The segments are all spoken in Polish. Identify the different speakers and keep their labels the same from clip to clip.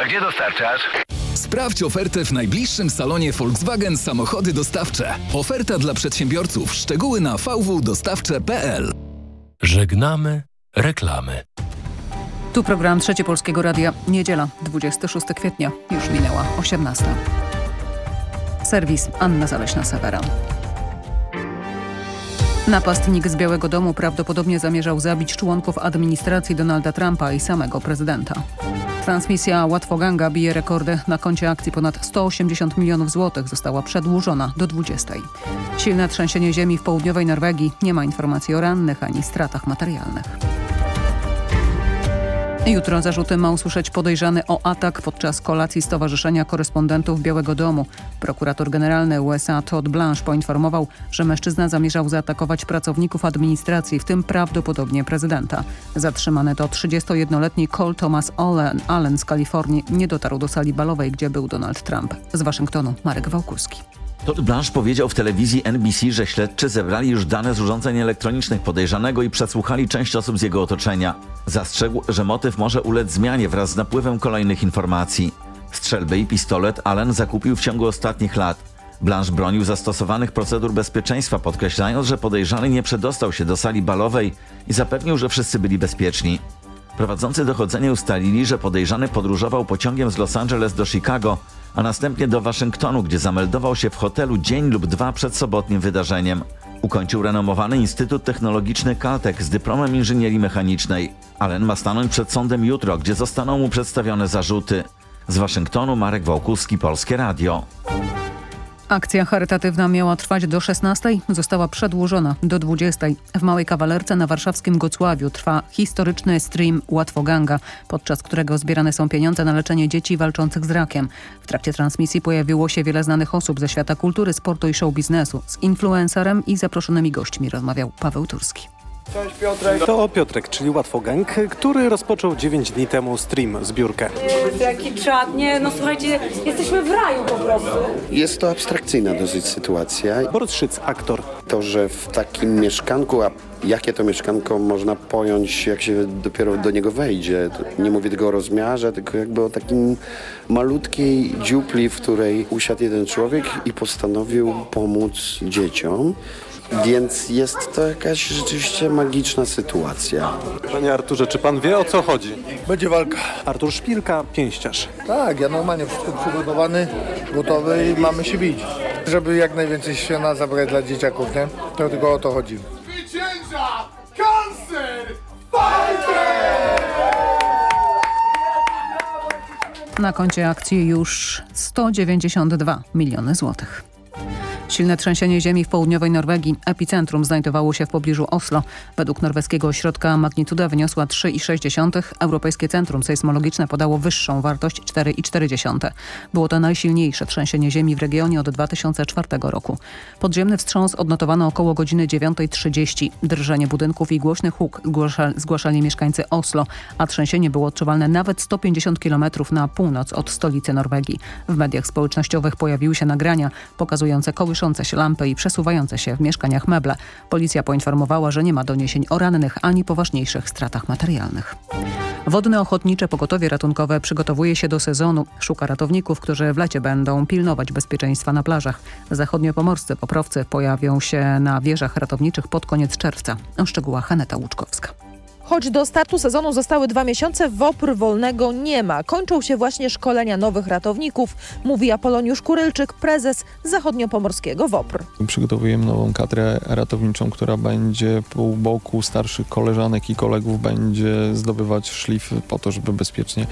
Speaker 1: A gdzie dostarczasz?
Speaker 2: Sprawdź ofertę w najbliższym salonie Volkswagen Samochody Dostawcze. Oferta dla przedsiębiorców. Szczegóły na vwdostawcze.pl
Speaker 3: Żegnamy reklamy.
Speaker 4: Tu program Trzecie Polskiego Radia. Niedziela, 26 kwietnia. Już minęła 18. Serwis Anna Zaleśna-Sewera. Napastnik z Białego Domu prawdopodobnie zamierzał zabić członków administracji Donalda Trumpa i samego prezydenta. Transmisja Łatwoganga bije rekordy. Na koncie akcji ponad 180 milionów złotych została przedłużona do 20. Silne trzęsienie ziemi w południowej Norwegii. Nie ma informacji o rannych ani stratach materialnych. Jutro zarzuty ma usłyszeć podejrzany o atak podczas kolacji Stowarzyszenia Korespondentów Białego Domu. Prokurator generalny USA Todd Blanche poinformował, że mężczyzna zamierzał zaatakować pracowników administracji, w tym prawdopodobnie prezydenta. Zatrzymany to 31-letni Cole Thomas Allen, Allen z Kalifornii nie dotarł do sali balowej, gdzie był Donald Trump. Z Waszyngtonu Marek Wałkuski.
Speaker 5: Todd Blanche powiedział w telewizji NBC, że śledczy zebrali już dane z urządzeń elektronicznych podejrzanego i przesłuchali część osób z jego otoczenia. Zastrzegł, że motyw może ulec zmianie wraz z napływem kolejnych informacji. Strzelby i pistolet Allen zakupił w ciągu ostatnich lat. Blanche bronił zastosowanych procedur bezpieczeństwa, podkreślając, że podejrzany nie przedostał się do sali balowej i zapewnił, że wszyscy byli bezpieczni. Prowadzący dochodzenie ustalili, że podejrzany podróżował pociągiem z Los Angeles do Chicago, a następnie do Waszyngtonu, gdzie zameldował się w hotelu dzień lub dwa przed sobotnim wydarzeniem. Ukończył renomowany Instytut Technologiczny Caltech z dyplomem inżynierii mechanicznej. Allen ma stanąć przed sądem jutro, gdzie zostaną mu przedstawione zarzuty. Z Waszyngtonu Marek Wołkuski, Polskie Radio.
Speaker 4: Akcja charytatywna miała trwać do 16, została przedłużona do 20. W Małej Kawalerce na warszawskim Gocławiu trwa historyczny stream Łatwoganga, podczas którego zbierane są pieniądze na leczenie dzieci walczących z rakiem. W trakcie transmisji pojawiło się wiele znanych osób ze świata kultury, sportu i show biznesu. Z influencerem i zaproszonymi gośćmi rozmawiał Paweł Turski.
Speaker 6: Cześć Piotrek. To Piotrek, czyli Łatwogang, który rozpoczął 9 dni temu stream, zbiórkę.
Speaker 7: Jaki czad, nie, no słuchajcie, jesteśmy w raju po prostu.
Speaker 8: Jest to abstrakcyjna dosyć sytuacja.
Speaker 6: Borys Szyc, aktor.
Speaker 8: To, że w takim mieszkanku, a jakie to mieszkanko można pojąć, jak się dopiero do niego wejdzie. Nie mówię tylko o rozmiarze, tylko jakby o takim malutkiej dziupli, w której usiadł jeden człowiek i postanowił pomóc dzieciom. Więc jest to jakaś rzeczywiście magiczna sytuacja.
Speaker 6: Panie Arturze, czy pan wie o co chodzi?
Speaker 9: Będzie walka.
Speaker 6: Artur Szpilka, pięściarz.
Speaker 9: Tak, ja normalnie wszystko przygotowany, gotowy i mamy się bić. Żeby jak najwięcej siana zabrać dla dzieciaków, nie? To tylko o to chodzi.
Speaker 10: Zwycięża Cancer Fighter!
Speaker 4: Na koncie akcji już 192 miliony złotych. Silne trzęsienie ziemi w południowej Norwegii. Epicentrum znajdowało się w pobliżu Oslo. Według norweskiego ośrodka magnituda wyniosła 3,6. Europejskie Centrum Sejsmologiczne podało wyższą wartość 4,4. Było to najsilniejsze trzęsienie ziemi w regionie od 2004 roku. Podziemny wstrząs odnotowano około godziny 9.30. Drżenie budynków i głośny huk zgłaszali mieszkańcy Oslo, a trzęsienie było odczuwalne nawet 150 km na północ od stolicy Norwegii. W mediach społecznościowych pojawiły się nagrania pokazujące kołyszące się lampy i przesuwające się w mieszkaniach meble. Policja poinformowała, że nie ma doniesień o rannych ani poważniejszych stratach materialnych. Wodne Ochotnicze Pogotowie Ratunkowe przygotowuje się do sezonu. Szuka ratowników, którzy w lecie będą pilnować bezpieczeństwa na plażach. Zachodniopomorscy poprowcy pojawią się na wieżach ratowniczych pod koniec czerwca. O szczegółach Aneta Łuczkowska.
Speaker 11: Choć do startu sezonu zostały dwa miesiące, WOPR wolnego nie ma. Kończą się właśnie szkolenia nowych ratowników, mówi Apoloniusz Kurylczyk, prezes zachodniopomorskiego WOPR.
Speaker 12: Przygotowujemy nową kadrę ratowniczą, która będzie pół boku starszych koleżanek i kolegów, będzie zdobywać szlif po to, żeby bezpiecznie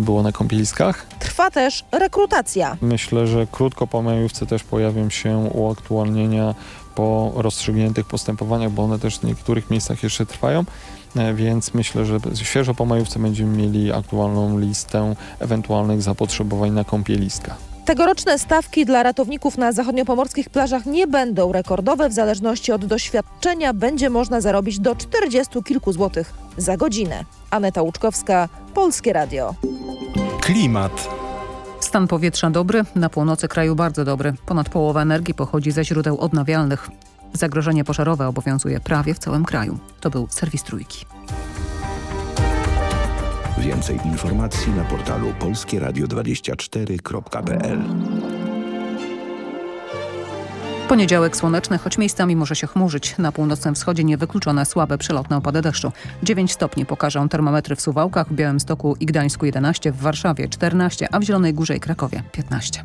Speaker 12: było na kąpieliskach.
Speaker 11: Trwa też rekrutacja.
Speaker 12: Myślę, że krótko po majówce też pojawią się uaktualnienia po rozstrzygniętych postępowaniach, bo one też w niektórych miejscach jeszcze trwają, więc myślę, że świeżo po majówce będziemy mieli aktualną listę ewentualnych zapotrzebowań na kąpieliska.
Speaker 11: Tegoroczne stawki dla ratowników na zachodniopomorskich plażach nie będą rekordowe. W zależności od doświadczenia będzie można zarobić do 40 kilku złotych za godzinę. Aneta Łuczkowska, Polskie Radio.
Speaker 6: Klimat.
Speaker 4: Stan powietrza dobry, na północy kraju bardzo dobry. Ponad połowa energii pochodzi ze źródeł odnawialnych. Zagrożenie pożarowe obowiązuje prawie w całym kraju. To był serwis Trójki.
Speaker 1: Więcej informacji na portalu polskieradio24.pl
Speaker 4: Poniedziałek słoneczny, choć miejscami może się chmurzyć. Na północnym wschodzie niewykluczone słabe przelotne opady deszczu. 9 stopni pokażą termometry w Suwałkach, w Białymstoku i Gdańsku 11, w Warszawie 14, a w Zielonej Górze i Krakowie 15.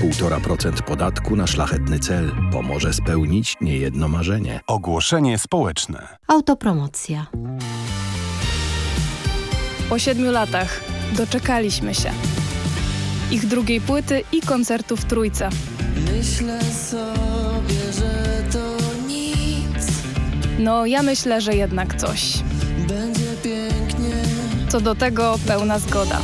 Speaker 1: 1,5% podatku na szlachetny cel pomoże spełnić niejedno marzenie.
Speaker 13: Ogłoszenie społeczne.
Speaker 14: Autopromocja.
Speaker 15: Po siedmiu latach doczekaliśmy się. Ich drugiej płyty i koncertu w Trójce.
Speaker 16: Myślę sobie, że to nic.
Speaker 15: No, ja myślę, że jednak coś.
Speaker 16: Będzie pięknie.
Speaker 15: Co do tego pełna zgoda.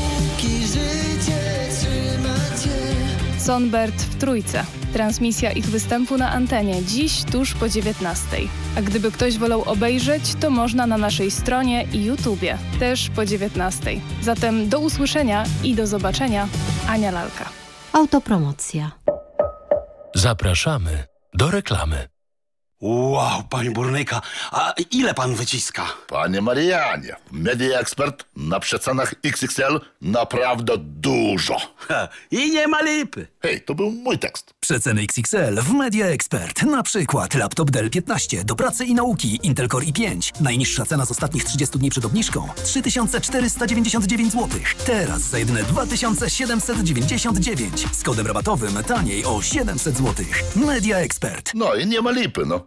Speaker 15: Sonbert w Trójce. Transmisja ich występu na antenie dziś tuż po 19. A gdyby ktoś wolał obejrzeć, to można na naszej stronie i YouTubie, też po 19. Zatem do usłyszenia i do zobaczenia. Ania Lalka.
Speaker 14: Autopromocja.
Speaker 3: Zapraszamy do reklamy.
Speaker 17: Wow, panie burnyka, a ile pan wyciska?
Speaker 18: Panie Marianie, Media Expert na przecenach XXL naprawdę dużo.
Speaker 17: Ha, I nie ma lipy.
Speaker 18: Hej, to był mój tekst.
Speaker 19: Przeceny XXL w Media Expert. Na przykład laptop Dell 15 do pracy i nauki Intel Core i5. Najniższa cena z ostatnich 30 dni przed obniżką 3499 zł. Teraz za jedyne 2799. Z kodem rabatowym taniej o 700 zł. Media Expert.
Speaker 18: No i nie ma lipy, no.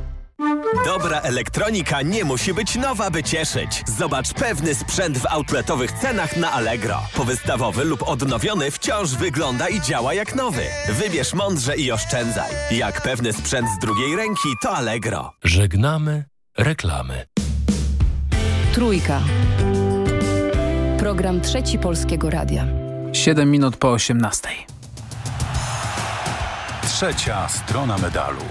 Speaker 20: Dobra elektronika nie musi być nowa, by cieszyć. Zobacz pewny sprzęt w outletowych cenach na Allegro. Powystawowy lub odnowiony wciąż wygląda i działa jak nowy. Wybierz mądrze i oszczędzaj. Jak pewny sprzęt z drugiej ręki, to Allegro.
Speaker 3: Żegnamy reklamy.
Speaker 21: Trójka. Program Trzeci Polskiego Radia.
Speaker 22: 7 minut po 18.
Speaker 13: Trzecia strona medalu.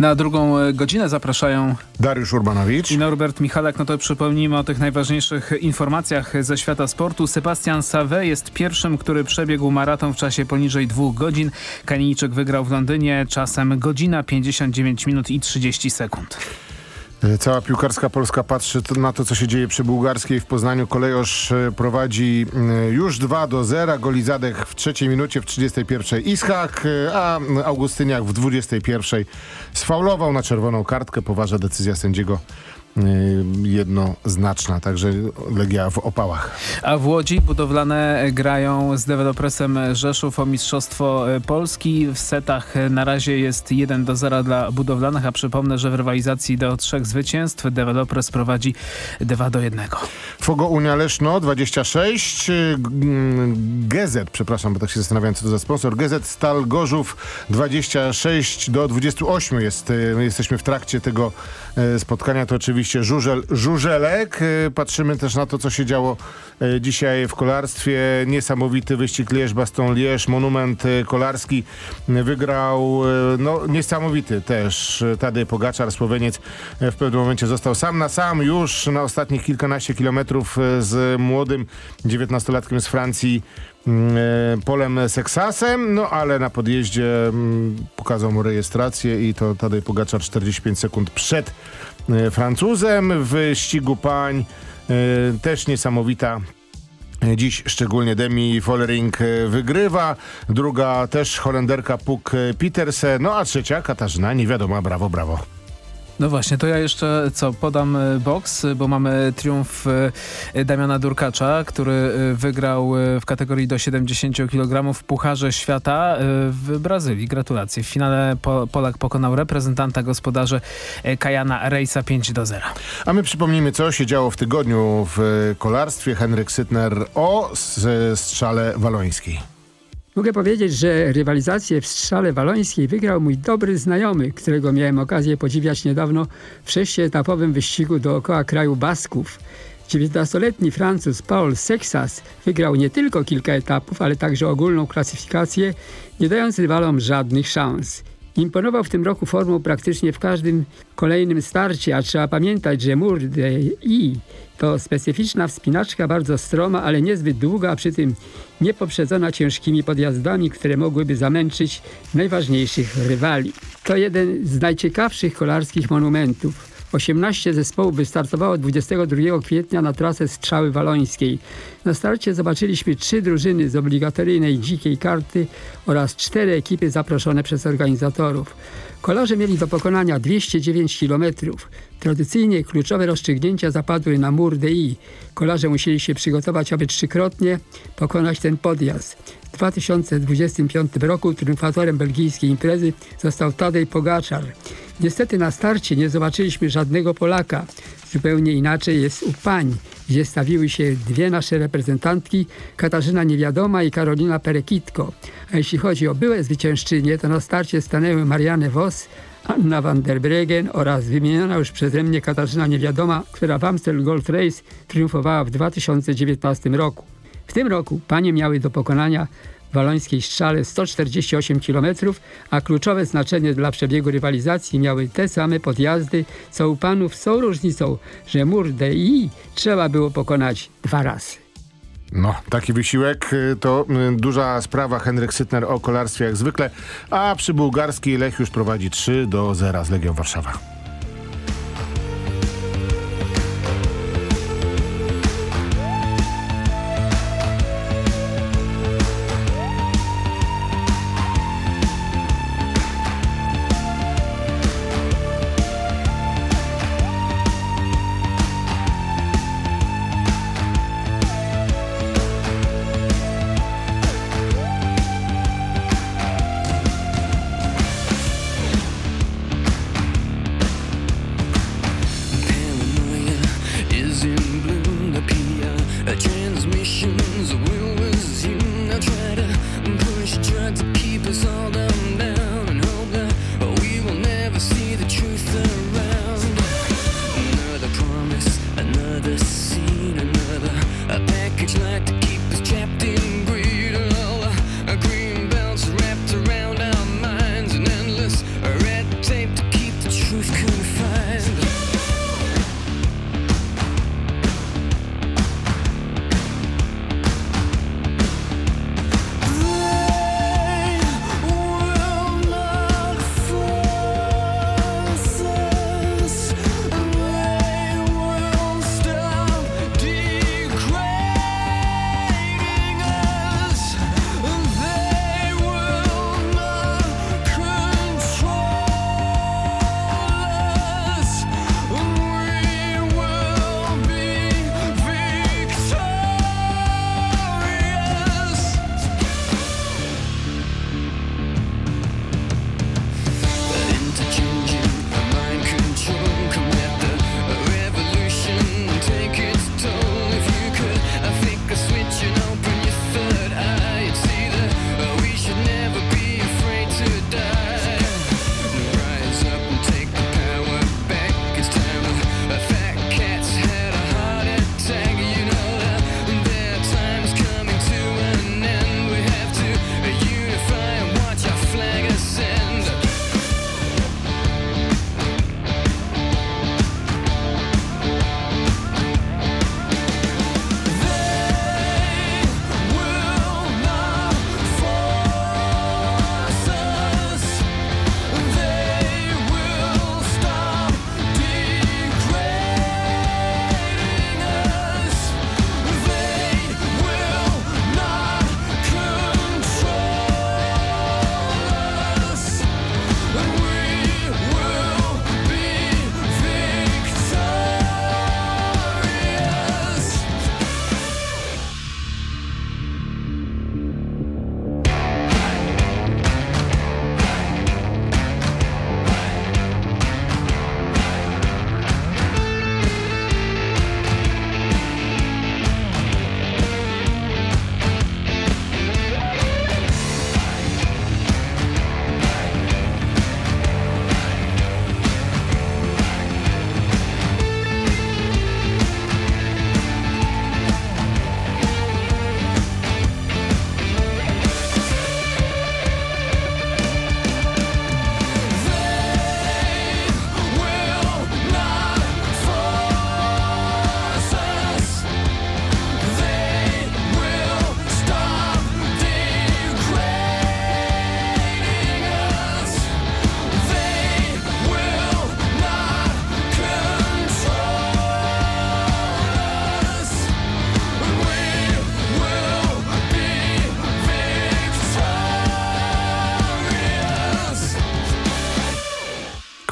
Speaker 22: Na drugą e, godzinę zapraszają
Speaker 23: Dariusz Urbanowicz
Speaker 22: i Norbert Michalek. No to przypomnijmy o tych najważniejszych informacjach ze świata sportu. Sebastian Save jest pierwszym, który przebiegł maraton w czasie poniżej dwóch godzin. Kanijczyk wygrał w Londynie czasem godzina 59 minut i 30 sekund.
Speaker 23: Cała piłkarska Polska patrzy na to, co się dzieje przy bułgarskiej. W Poznaniu kolejosz prowadzi już 2 do 0. Golizadek w trzeciej minucie, w 31 Ischak, a Augustyniak w 21 sfaulował na czerwoną kartkę. Poważa decyzja sędziego jednoznaczna, także Legia w opałach.
Speaker 22: A w Łodzi budowlane grają z dewelopresem Rzeszów o Mistrzostwo Polski. W setach na razie jest 1 do 0 dla budowlanych, a przypomnę, że w rywalizacji do trzech zwycięstw dewelopres prowadzi 2 do 1.
Speaker 23: Fogo Unia Leszno 26, GZ, przepraszam, bo tak się zastanawiam, co to za sponsor. GZ Stal Gorzów 26 do 28 jest, jesteśmy w trakcie tego spotkania. To oczywiście żużel, żużelek. Patrzymy też na to, co się działo dzisiaj w kolarstwie. Niesamowity wyścig Lierz-Baston-Lierz, monument kolarski. Wygrał, no niesamowity też Tadej Pogaczar, Słoweniec. W pewnym momencie został sam na sam już na ostatnich kilkanaście kilometrów z młodym dziewiętnastolatkiem z Francji Polem Seksasem, no ale na podjeździe pokazał mu rejestrację i to Tadej Pogaczar 45 sekund przed Francuzem. W ścigu pań też niesamowita Dziś szczególnie Demi Follering wygrywa, druga też Holenderka Puk Pieterse, no a trzecia Katarzyna, nie wiadomo, brawo, brawo.
Speaker 22: No właśnie, to ja jeszcze co, podam e, boks, bo mamy triumf e, Damiana Durkacza, który e, wygrał w kategorii do 70 kg w Pucharze Świata w Brazylii. Gratulacje. W finale Polak pokonał reprezentanta gospodarzy Kajana Rejsa 5 do 0.
Speaker 23: A my przypomnimy, co się działo w tygodniu w kolarstwie. Henryk Sytner o strzale walońskiej.
Speaker 24: Mogę powiedzieć, że rywalizację w strzale walońskiej wygrał mój dobry znajomy, którego miałem okazję podziwiać niedawno w sześcioetapowym wyścigu dookoła kraju Basków. 19-letni Francuz Paul Sexas wygrał nie tylko kilka etapów, ale także ogólną klasyfikację, nie dając rywalom żadnych szans. Imponował w tym roku formą praktycznie w każdym kolejnym starcie, a trzeba pamiętać, że Mur de I to specyficzna wspinaczka, bardzo stroma, ale niezbyt długa, a przy tym nie poprzedzona ciężkimi podjazdami, które mogłyby zamęczyć najważniejszych rywali. To jeden z najciekawszych kolarskich monumentów. 18 zespołów wystartowało 22 kwietnia na trasę Strzały Walońskiej. Na starcie zobaczyliśmy trzy drużyny z obligatoryjnej dzikiej karty oraz cztery ekipy zaproszone przez organizatorów. Kolarze mieli do pokonania 209 km. Tradycyjnie kluczowe rozstrzygnięcia zapadły na Mur de I. Kolarze musieli się przygotować, aby trzykrotnie pokonać ten podjazd. W 2025 roku triumfatorem belgijskiej imprezy został Tadej Pogaczar. Niestety na starcie nie zobaczyliśmy żadnego Polaka. Zupełnie inaczej jest u pań, gdzie stawiły się dwie nasze reprezentantki, Katarzyna Niewiadoma i Karolina Perekitko. A jeśli chodzi o byłe zwyciężczynie, to na starcie stanęły Marianne Vos, Anna van der Bregen oraz wymieniona już przeze mnie Katarzyna Niewiadoma, która w Amstel Gold Race triumfowała w 2019 roku. W tym roku panie miały do pokonania walońskiej strzale 148 km, a kluczowe znaczenie dla przebiegu rywalizacji miały te same podjazdy, co u panów tą różnicą, że mur DI trzeba było pokonać dwa razy.
Speaker 23: No, taki wysiłek y, to y, duża sprawa. Henryk Sytner o kolarstwie jak zwykle, a przy bułgarskiej Lech już prowadzi 3 do 0 z Legią Warszawa.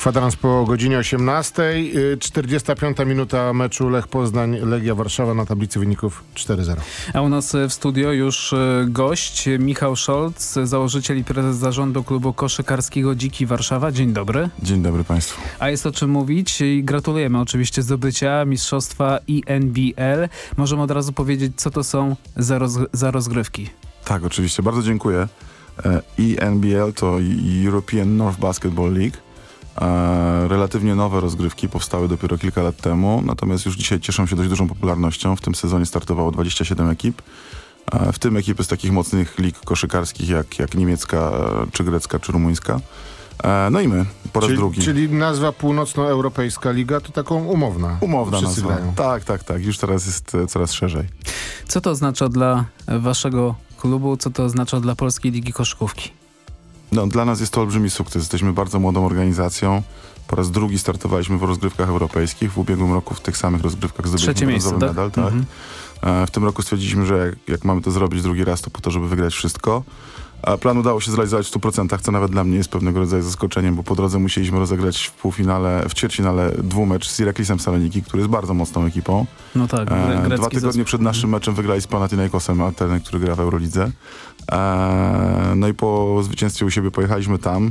Speaker 23: Kwadrans po godzinie 18. Y, 45 minuta meczu Lech Poznań, Legia Warszawa na tablicy wyników 4-0.
Speaker 22: A u nas w studio już e, gość Michał Scholz, założyciel i prezes zarządu klubu koszykarskiego Dziki Warszawa. Dzień dobry.
Speaker 25: Dzień dobry Państwu.
Speaker 22: A jest o czym mówić i gratulujemy oczywiście zdobycia mistrzostwa INBL. Możemy od razu powiedzieć, co to są za, roz, za rozgrywki.
Speaker 25: Tak, oczywiście. Bardzo dziękuję. E, ENBL to European North Basketball League. E, Relatywnie nowe rozgrywki powstały dopiero kilka lat temu, natomiast już dzisiaj cieszą się dość dużą popularnością. W tym sezonie startowało 27 ekip. E, W tym ekipy z takich mocnych lig koszykarskich jak, jak niemiecka, e, czy grecka, czy rumuńska. E, No i my, po raz
Speaker 23: czyli,
Speaker 25: drugi.
Speaker 23: Czyli nazwa Północnoeuropejska Liga to taką umowna.
Speaker 25: Umowna
Speaker 23: Wszyscy
Speaker 25: nazwa.
Speaker 23: grają.
Speaker 25: Tak, tak, tak. Już teraz jest coraz szerzej.
Speaker 22: Co to oznacza dla waszego klubu, co to oznacza dla Polskiej Ligi Koszykówki?
Speaker 25: No, dla nas jest to olbrzymi sukces. Jesteśmy bardzo młodą organizacją. Po raz drugi startowaliśmy w rozgrywkach europejskich. W ubiegłym roku w tych samych rozgrywkach zdobyliśmy
Speaker 22: Trzecie miejsce, tak?
Speaker 25: medal. Tak.
Speaker 22: Mhm.
Speaker 25: E, W tym roku stwierdziliśmy, że jak, jak mamy to zrobić drugi raz, to po to, żeby wygrać wszystko. A plan udało się zrealizować w 100%, co nawet dla mnie jest pewnego rodzaju zaskoczeniem, bo po drodze musieliśmy rozegrać w półfinale, w ćwierćfinale dwumecz z Iraklisem Saloniki, który jest bardzo mocną ekipą.
Speaker 22: No tak,
Speaker 25: E, Dwa tygodnie
Speaker 22: zespół.
Speaker 25: przed naszym meczem wygrali z Panathinaikosem, Ateny, który gra w Eurolidze. E, No i po zwycięstwie u siebie pojechaliśmy tam.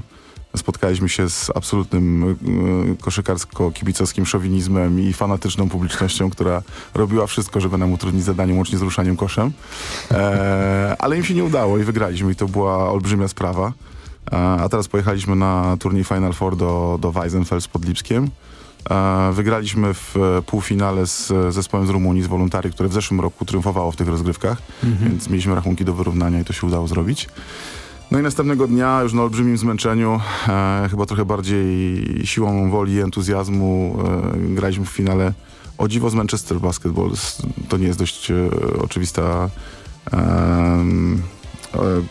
Speaker 25: Spotkaliśmy się z absolutnym y, koszykarsko-kibicowskim szowinizmem i fanatyczną publicznością, która robiła wszystko, żeby nam utrudnić zadanie, łącznie z ruszaniem koszem. E, ale im się nie udało i wygraliśmy i to była olbrzymia sprawa. E, a teraz pojechaliśmy na turniej Final Four do, do Weisenfels pod Lipskiem. E, Wygraliśmy w e, półfinale z e, zespołem z Rumunii, z Voluntary, które w zeszłym roku triumfowało w tych rozgrywkach,
Speaker 22: Mhm.
Speaker 25: więc mieliśmy rachunki do wyrównania i to się udało zrobić. No i następnego dnia, już na olbrzymim zmęczeniu, e, chyba trochę bardziej siłą woli i entuzjazmu, e, graliśmy w finale o dziwo z Manchester Basketball. To nie jest dość e, oczywista e,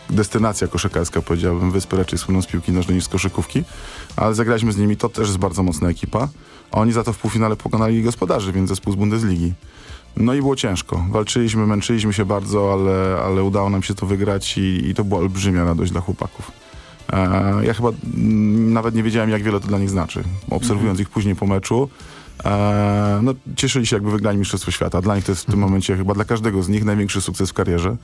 Speaker 25: destynacja koszykarska, powiedziałbym, wyspy raczej słyną z piłki nożnej niż z koszykówki, ale zagraliśmy z nimi, to też jest bardzo mocna ekipa. Oni za to w półfinale pokonali gospodarzy, więc zespół z Bundesligi. No i było ciężko. Walczyliśmy, męczyliśmy się bardzo, ale, ale udało nam się to wygrać i, i to była olbrzymia radość dla chłopaków. E, ja chyba mm, nawet nie wiedziałem, jak wiele to dla nich znaczy. Obserwując ich później po meczu, e, no, cieszyli się, jakby wygrali Mistrzostwo Świata. Dla nich to jest w tym momencie chyba dla każdego z nich największy sukces w karierze.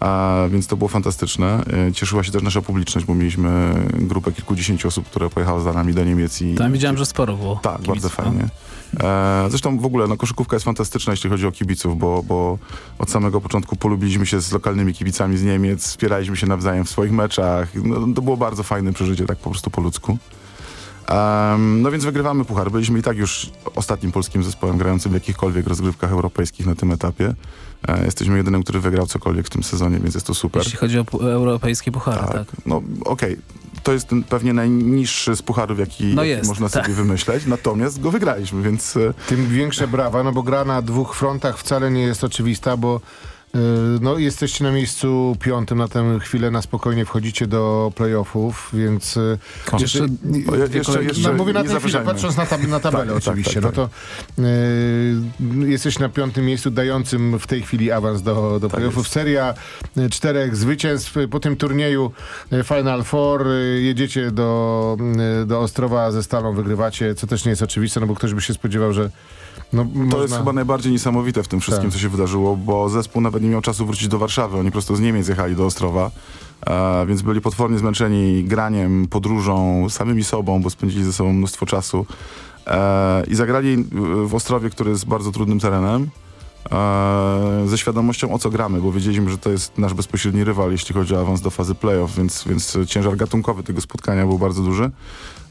Speaker 25: A, więc to było fantastyczne. E, Cieszyła się też nasza publiczność, bo mieliśmy grupę kilkudziesięciu osób, które pojechały za nami do Niemiec. I,
Speaker 22: Tam widziałem, że sporo było.
Speaker 25: tak,
Speaker 22: kibiców,
Speaker 25: bardzo fajnie. E, zresztą w ogóle no, koszykówka jest fantastyczna, jeśli chodzi o kibiców, bo, bo od samego początku polubiliśmy się z lokalnymi kibicami z Niemiec, wspieraliśmy się nawzajem w swoich meczach. No, to było bardzo fajne przeżycie, tak po prostu po ludzku. Em, no więc wygrywamy puchar. Byliśmy i tak już ostatnim polskim zespołem grającym w jakichkolwiek rozgrywkach europejskich na tym etapie. E, jesteśmy jedynym, który wygrał cokolwiek w tym sezonie, więc jest to super.
Speaker 22: Jeśli chodzi o europejskie puchary, tak.
Speaker 25: No okej, to jest pewnie najniższy z pucharów, jaki,
Speaker 23: No
Speaker 25: jaki
Speaker 23: jest,
Speaker 25: można
Speaker 23: tak.
Speaker 25: sobie wymyśleć, natomiast go wygraliśmy, więc... e,
Speaker 23: Tym większe brawa, no bo gra na dwóch frontach wcale nie jest oczywista, bo no, jesteście na miejscu piątym na tę chwilę, na spokojnie wchodzicie do playoffów, więc... y,
Speaker 25: Jeszcze-
Speaker 23: jeszcze,
Speaker 25: jeszcze- jeszcze
Speaker 23: no, mówię na tę chwilę, patrząc na, tab na tabelę
Speaker 25: Tak, tak,
Speaker 23: oczywiście,
Speaker 25: tak, tak.
Speaker 23: no to y, jesteś na piątym miejscu, dającym w tej chwili awans do, do playoffów. Seria czterech zwycięstw. Po tym turnieju Final Four, jedziecie do, do Ostrowa ze Stalą, wygrywacie, co też nie jest oczywiste, no bo ktoś by się spodziewał, że no,
Speaker 25: To
Speaker 23: można...
Speaker 25: jest chyba najbardziej niesamowite w tym wszystkim,
Speaker 23: Tak.
Speaker 25: co się wydarzyło, bo zespół nawet nie miał czasu wrócić do Warszawy. Oni prosto z Niemiec jechali do Ostrowa, e, więc byli potwornie zmęczeni graniem, podróżą, samymi sobą, bo spędzili ze sobą mnóstwo czasu. E, I zagrali w Ostrowie, który jest bardzo trudnym terenem, e, ze świadomością o co gramy, bo wiedzieliśmy, że to jest nasz bezpośredni rywal, jeśli chodzi o awans do fazy playoff, więc, więc ciężar gatunkowy tego spotkania był bardzo duży.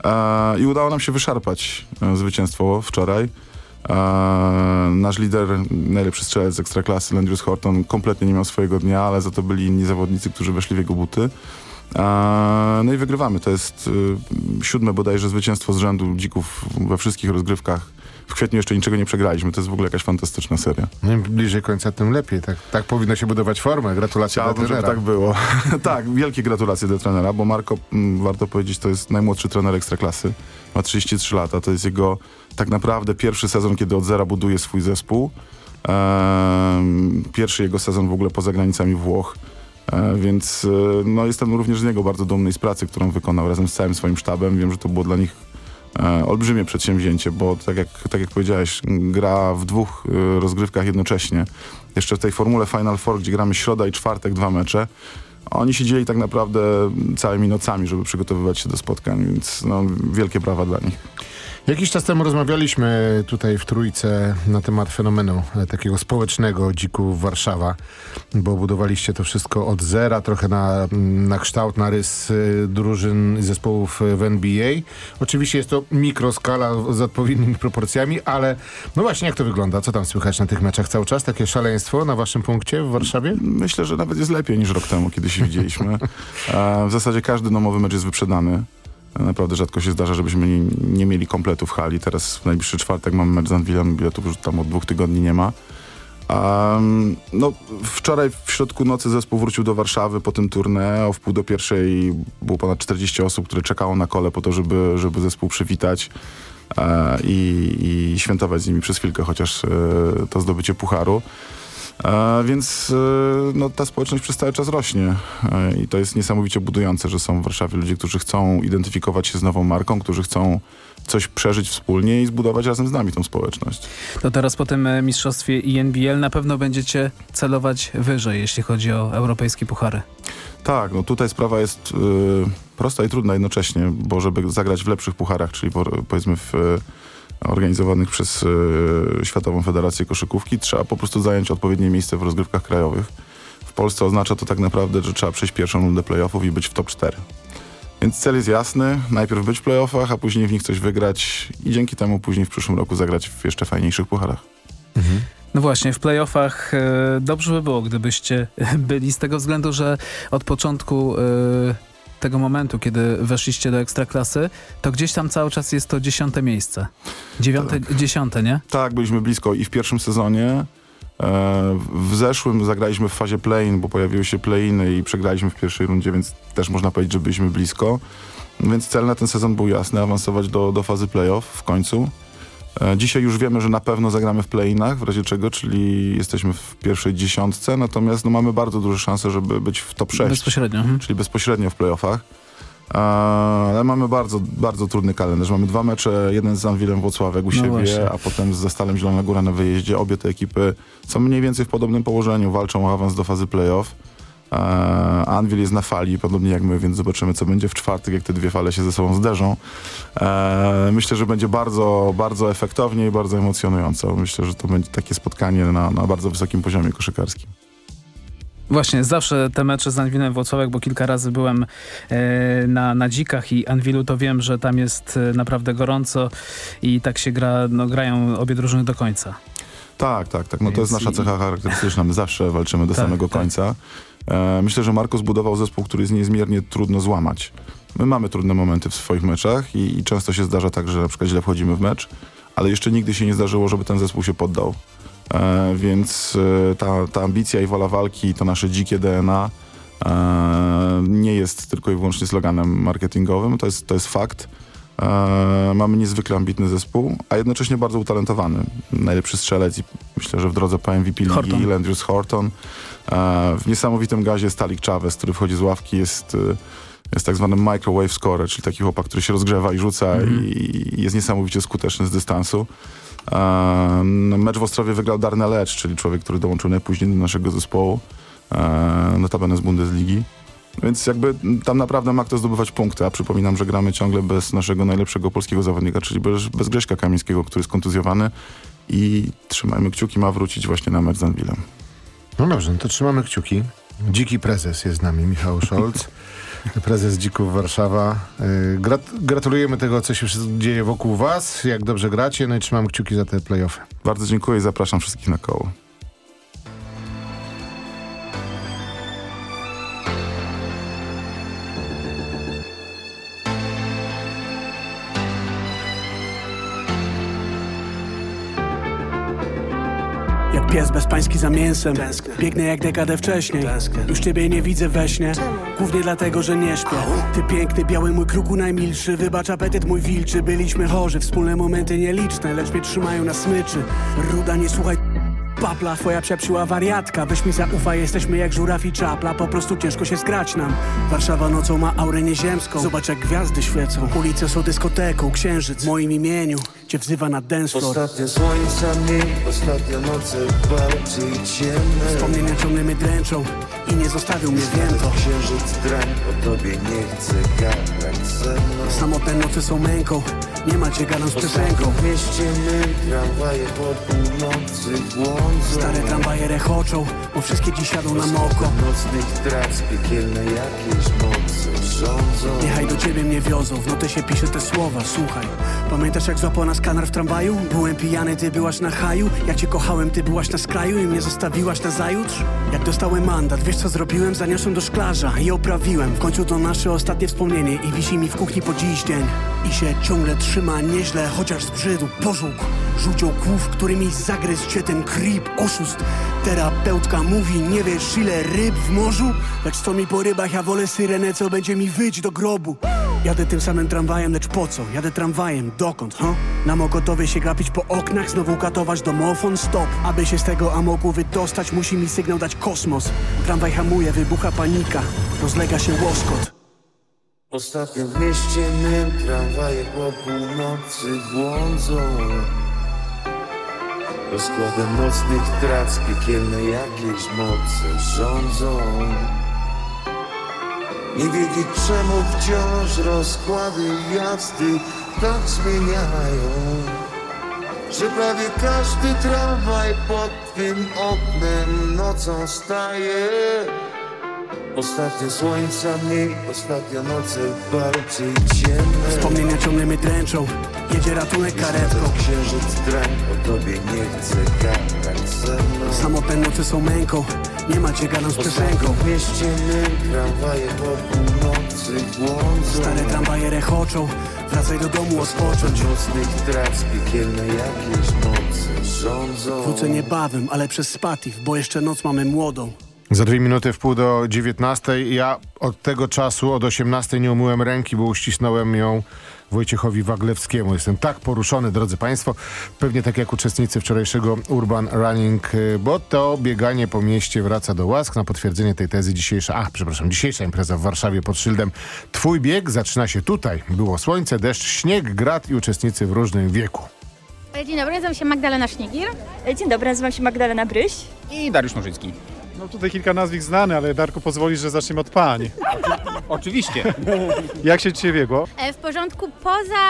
Speaker 25: E, I udało nam się wyszarpać e, zwycięstwo wczoraj. E, nasz lider, najlepszy strzelec Ekstraklasy, Landrius Horton, kompletnie nie miał swojego dnia, ale za to byli inni zawodnicy, którzy weszli w jego buty. E, no i wygrywamy. To jest y, siódme bodajże zwycięstwo z rzędu dzików we wszystkich rozgrywkach. W kwietniu jeszcze niczego nie przegraliśmy. To jest w ogóle jakaś fantastyczna seria.
Speaker 23: No im bliżej końca, tym lepiej. Tak, tak powinno się budować formę. Gratulacje
Speaker 25: Chciałbym,
Speaker 23: dla
Speaker 25: żeby
Speaker 23: trenera.
Speaker 25: tak było. tak, wielkie gratulacje do trenera, bo Marko, warto powiedzieć, to jest najmłodszy trener Ekstraklasy. Ma 33 lata. To jest jego tak naprawdę pierwszy sezon, kiedy od zera buduje swój zespół. Ehm, pierwszy jego sezon w ogóle poza granicami Włoch. E, więc e, no, jestem również z niego bardzo dumny i z pracy, którą wykonał razem z całym swoim sztabem. Wiem, że to było dla nich olbrzymie przedsięwzięcie, bo tak jak, tak jak powiedziałeś, gra w dwóch e, rozgrywkach jednocześnie. Jeszcze w tej formule Final Four, gdzie gramy środa i czwartek, dwa mecze, oni siedzieli tak naprawdę całymi nocami, żeby przygotowywać się do spotkań, więc no, wielkie brawa dla nich.
Speaker 23: Jakiś czas temu rozmawialiśmy tutaj w Trójce na temat fenomenu e, takiego społecznego dzików Warszawa, bo budowaliście to wszystko od zera, trochę na, na kształt, na rys e, drużyn i zespołów w NBA. Oczywiście jest to mikroskala z odpowiednimi proporcjami, ale no właśnie jak to wygląda? Co tam słychać na tych meczach cały czas? Takie szaleństwo na waszym punkcie w Warszawie?
Speaker 25: Myślę, że nawet jest lepiej niż rok temu, kiedy się widzieliśmy. E, W zasadzie każdy domowy mecz jest wyprzedany. Naprawdę rzadko się zdarza, żebyśmy nie, nie mieli kompletu w hali. Teraz w najbliższy czwartek mamy mecz z Anwilem, biletów już tam od dwóch tygodni nie ma. Um, no, wczoraj w środku nocy zespół wrócił do Warszawy po tym tournée. O wpół do pierwszej było ponad 40 osób, które czekało na kole po to, żeby, żeby zespół przywitać e, i, i świętować z nimi przez chwilkę, chociaż e, to zdobycie pucharu. Więc e, no, ta społeczność przez cały czas rośnie e, i to jest niesamowicie budujące, że są w Warszawie ludzie, którzy chcą identyfikować się z nową marką, którzy chcą coś przeżyć wspólnie i zbudować razem z nami tą społeczność.
Speaker 22: To teraz po tym e, mistrzostwie INBL na pewno będziecie celować wyżej, jeśli chodzi o europejskie puchary.
Speaker 25: Tak, no tutaj sprawa jest y, prosta i trudna jednocześnie, bo żeby zagrać w lepszych pucharach, czyli po, powiedzmy w y, organizowanych przez y, Światową Federację Koszykówki, trzeba po prostu zająć odpowiednie miejsce w rozgrywkach krajowych. W Polsce oznacza to tak naprawdę, że trzeba przejść pierwszą rundę playoffów i być w top 4. Więc cel jest jasny, najpierw być w playoffach, a później w nich coś wygrać i dzięki temu później w przyszłym roku zagrać w jeszcze fajniejszych pucharach.
Speaker 22: No właśnie, w playoffach e, dobrze by było, gdybyście byli z tego względu, że od początku e, tego momentu, kiedy weszliście do Ekstraklasy, to gdzieś tam cały czas jest to dziesiąte miejsce. Dziewiąte, dziesiąte, nie?
Speaker 25: Tak, byliśmy blisko i w pierwszym sezonie. E, w zeszłym zagraliśmy w fazie play-in, bo pojawiły się play-iny i przegraliśmy w pierwszej rundzie, więc też można powiedzieć, że byliśmy blisko. Więc cel na ten sezon był jasny, awansować do, do fazy playoff w końcu. E, Dzisiaj już wiemy, że na pewno zagramy w play-inach, w razie czego, czyli jesteśmy w pierwszej dziesiątce, natomiast no, mamy bardzo duże szanse, żeby być w top 6.
Speaker 22: Bezpośrednio. Mhm.
Speaker 25: Czyli bezpośrednio w playoffach. E, Ale mamy bardzo, bardzo trudny kalendarz. Mamy dwa mecze, jeden z Anwilem Włocławek u
Speaker 22: No
Speaker 25: siebie,
Speaker 22: właśnie.
Speaker 25: a potem z Zestalem Zielona Góra na wyjeździe. Obie te ekipy są mniej więcej w podobnym położeniu, walczą o awans do fazy playoff. E, Anvil jest na fali, podobnie jak my, więc zobaczymy, co będzie w czwartek, jak te dwie fale się ze sobą zderzą. E, myślę, że będzie bardzo, bardzo efektownie i bardzo emocjonująco. Myślę, że to będzie takie spotkanie na, na bardzo wysokim poziomie koszykarskim.
Speaker 22: Właśnie, zawsze te mecze z Anwilem Włocławek, bo kilka razy byłem e, na, na dzikach i Anwilu, to wiem, że tam jest e, naprawdę gorąco i tak się gra, no, grają obie drużyny do końca.
Speaker 25: Tak, tak, tak. No to jest nasza cecha charakterystyczna. My zawsze walczymy do
Speaker 22: Tak,
Speaker 25: samego
Speaker 22: tak.
Speaker 25: końca. Myślę, że Marko zbudował zespół, który jest niezmiernie trudno złamać. My mamy trudne momenty w swoich meczach i, i często się zdarza tak, że na przykład źle wchodzimy w mecz, ale jeszcze nigdy się nie zdarzyło, żeby ten zespół się poddał. E, więc e, ta, ta ambicja i wola walki, to nasze dzikie DNA e, nie jest tylko i wyłącznie sloganem marketingowym, to jest, to jest fakt. E, mamy niezwykle ambitny zespół, a jednocześnie bardzo utalentowany. Najlepszy strzelec i myślę, że w drodze po MVP ligi
Speaker 22: Horton.
Speaker 25: Landrius Horton. E, w niesamowitym gazie Stalik Chavez, który wchodzi z ławki, jest, e, jest tak zwany microwave scorer, czyli taki chłopak, który się rozgrzewa i rzuca
Speaker 22: Mhm.
Speaker 25: i, i jest niesamowicie skuteczny z dystansu. E, mecz w Ostrowie wygrał Darnell Edge, czyli człowiek, który dołączył najpóźniej do naszego zespołu, notabene z Bundesligi. Więc jakby tam naprawdę ma kto zdobywać punkty, a przypominam, że gramy ciągle bez naszego najlepszego polskiego zawodnika, czyli bez, bez Grześka Kamińskiego, który jest kontuzjowany i trzymajmy kciuki, ma wrócić właśnie na mecz z Anwilem.
Speaker 23: No dobrze, no to trzymamy kciuki. Dziki prezes jest z nami, Michał Scholz. Prezes Dzików Warszawa. Y, Grat gratulujemy tego, co się dzieje wokół was, jak dobrze gracie, no i trzymam kciuki za te playoffy.
Speaker 25: Bardzo dziękuję i zapraszam wszystkich na koło.
Speaker 26: Pies bezpański za mięsem. Biegnę jak dekadę wcześniej. Już ciebie nie widzę we śnie. Głównie dlatego, że nie śpię. Ty piękny, biały mój kruku najmilszy. Wybacz apetyt mój wilczy. Byliśmy chorzy, wspólne momenty nieliczne Lecz mnie trzymają na smyczy. Ruda nie słuchaj papla. Twoja przyjacióła wariatka. Weź mi zaufaj, jesteśmy jak żuraw i czapla. Po prostu ciężko się zgrać nam. Warszawa nocą ma aurę nieziemską. Zobacz jak gwiazdy świecą. Ulice są dyskoteką, księżyc w moim imieniu Cię wzywa na dance floor.
Speaker 16: Ostatnie słońca mniej, ostatnie noce bardziej ciemne.
Speaker 26: Wspomnienia ciągle mnie dręczą I nie zostawił mnie, wiem to
Speaker 16: Księżyc drań, o tobie nie chcę gadać ze mną.
Speaker 26: Samotne noce są męką Nie macie gadam z piosenką
Speaker 16: W mieście my, tramwaje po północy błądzą
Speaker 26: Stare tramwaje rechoczą Bo wszystkie dziś jadą na moko.
Speaker 16: Nocnych trac, piekielne jakieś mocy rządzą.
Speaker 26: Niechaj do ciebie mnie wiozą, w notę się pisze te słowa, słuchaj. Pamiętasz jak złapał nas kanar w tramwaju? Byłem pijany, ty byłaś na haju. Ja cię kochałem, ty byłaś na skraju i mnie zostawiłaś na zajutrz? Jak dostałem mandat, wiesz co zrobiłem? Zaniosłem do szklarza i oprawiłem. W końcu to nasze ostatnie wspomnienie i wisi mi w kuchni po dziś dzień. I się ciągle trzyma nieźle, chociaż zbrzydł, pożółkł Rzucił kłów, którymi zagryzł cię ten creep, oszust. Terapeutka mówi, nie wiesz ile ryb w morzu? Lecz co mi po rybach, ja wolę syrenę, co będzie mi wyć do grobu. Jadę tym samym tramwajem, lecz po co? Jadę tramwajem, dokąd, ha? Na Mokotowie się gapić po oknach, znowu katować domofon, stop! Aby się z tego amoku wydostać, musi mi sygnał dać kosmos. Tramwaj hamuje, wybucha panika, rozlega się łoskot.
Speaker 16: Ostatnio w mieście mym tramwaje po północy błądzą Rozkładem nocnych trac piekielne jakieś moce rządzą. Nie wiedzieć czemu wciąż rozkłady jazdy tak zmieniają Że prawie każdy tramwaj pod twym oknem nocą staje. Ostatnie słońca mniej, ostatnia noce bardziej ciemne.
Speaker 26: Wspomnienia ciągle mnie dręczą, jedzie ratunek karetką.
Speaker 16: Księżyc drań, o tobie nie chcę gadać ze mną.
Speaker 26: Samotne noce są męką, nie macie gadam z piosenką
Speaker 16: W mieście my, tramwaje po północy błądzą.
Speaker 26: Stare tramwaje rechoczą, wracaj do domu odpocząć.
Speaker 16: Nocnych trac, piekielne jakieś moce rządzą.
Speaker 26: Wrócę niebawem, ale przez spatif, bo jeszcze noc mamy młodą
Speaker 23: Za dwie minuty w pół do dziewiętnastej. Ja od tego czasu, od 18 nie umyłem ręki, bo uścisnąłem ją Wojciechowi Waglewskiemu. Jestem tak poruszony, drodzy Państwo, pewnie tak jak uczestnicy wczorajszego Urban Running, y, bo to bieganie po mieście wraca do łask. Na potwierdzenie tej tezy dzisiejsza, ach, przepraszam, dzisiejsza impreza w Warszawie pod szyldem Twój bieg zaczyna się tutaj. Było słońce, deszcz, śnieg, grad i uczestnicy w różnym wieku.
Speaker 27: Dzień dobry, nazywam się Magdalena Sznigier.
Speaker 28: Dzień dobry, nazywam się Magdalena Bryś.
Speaker 29: I Dariusz Nożycki.
Speaker 30: No tutaj kilka nazwisk znanych, ale Darku pozwolisz, że zaczniemy od pań.
Speaker 29: Oczywiście.
Speaker 30: Jak się dzisiaj biegło?
Speaker 27: E, W porządku, poza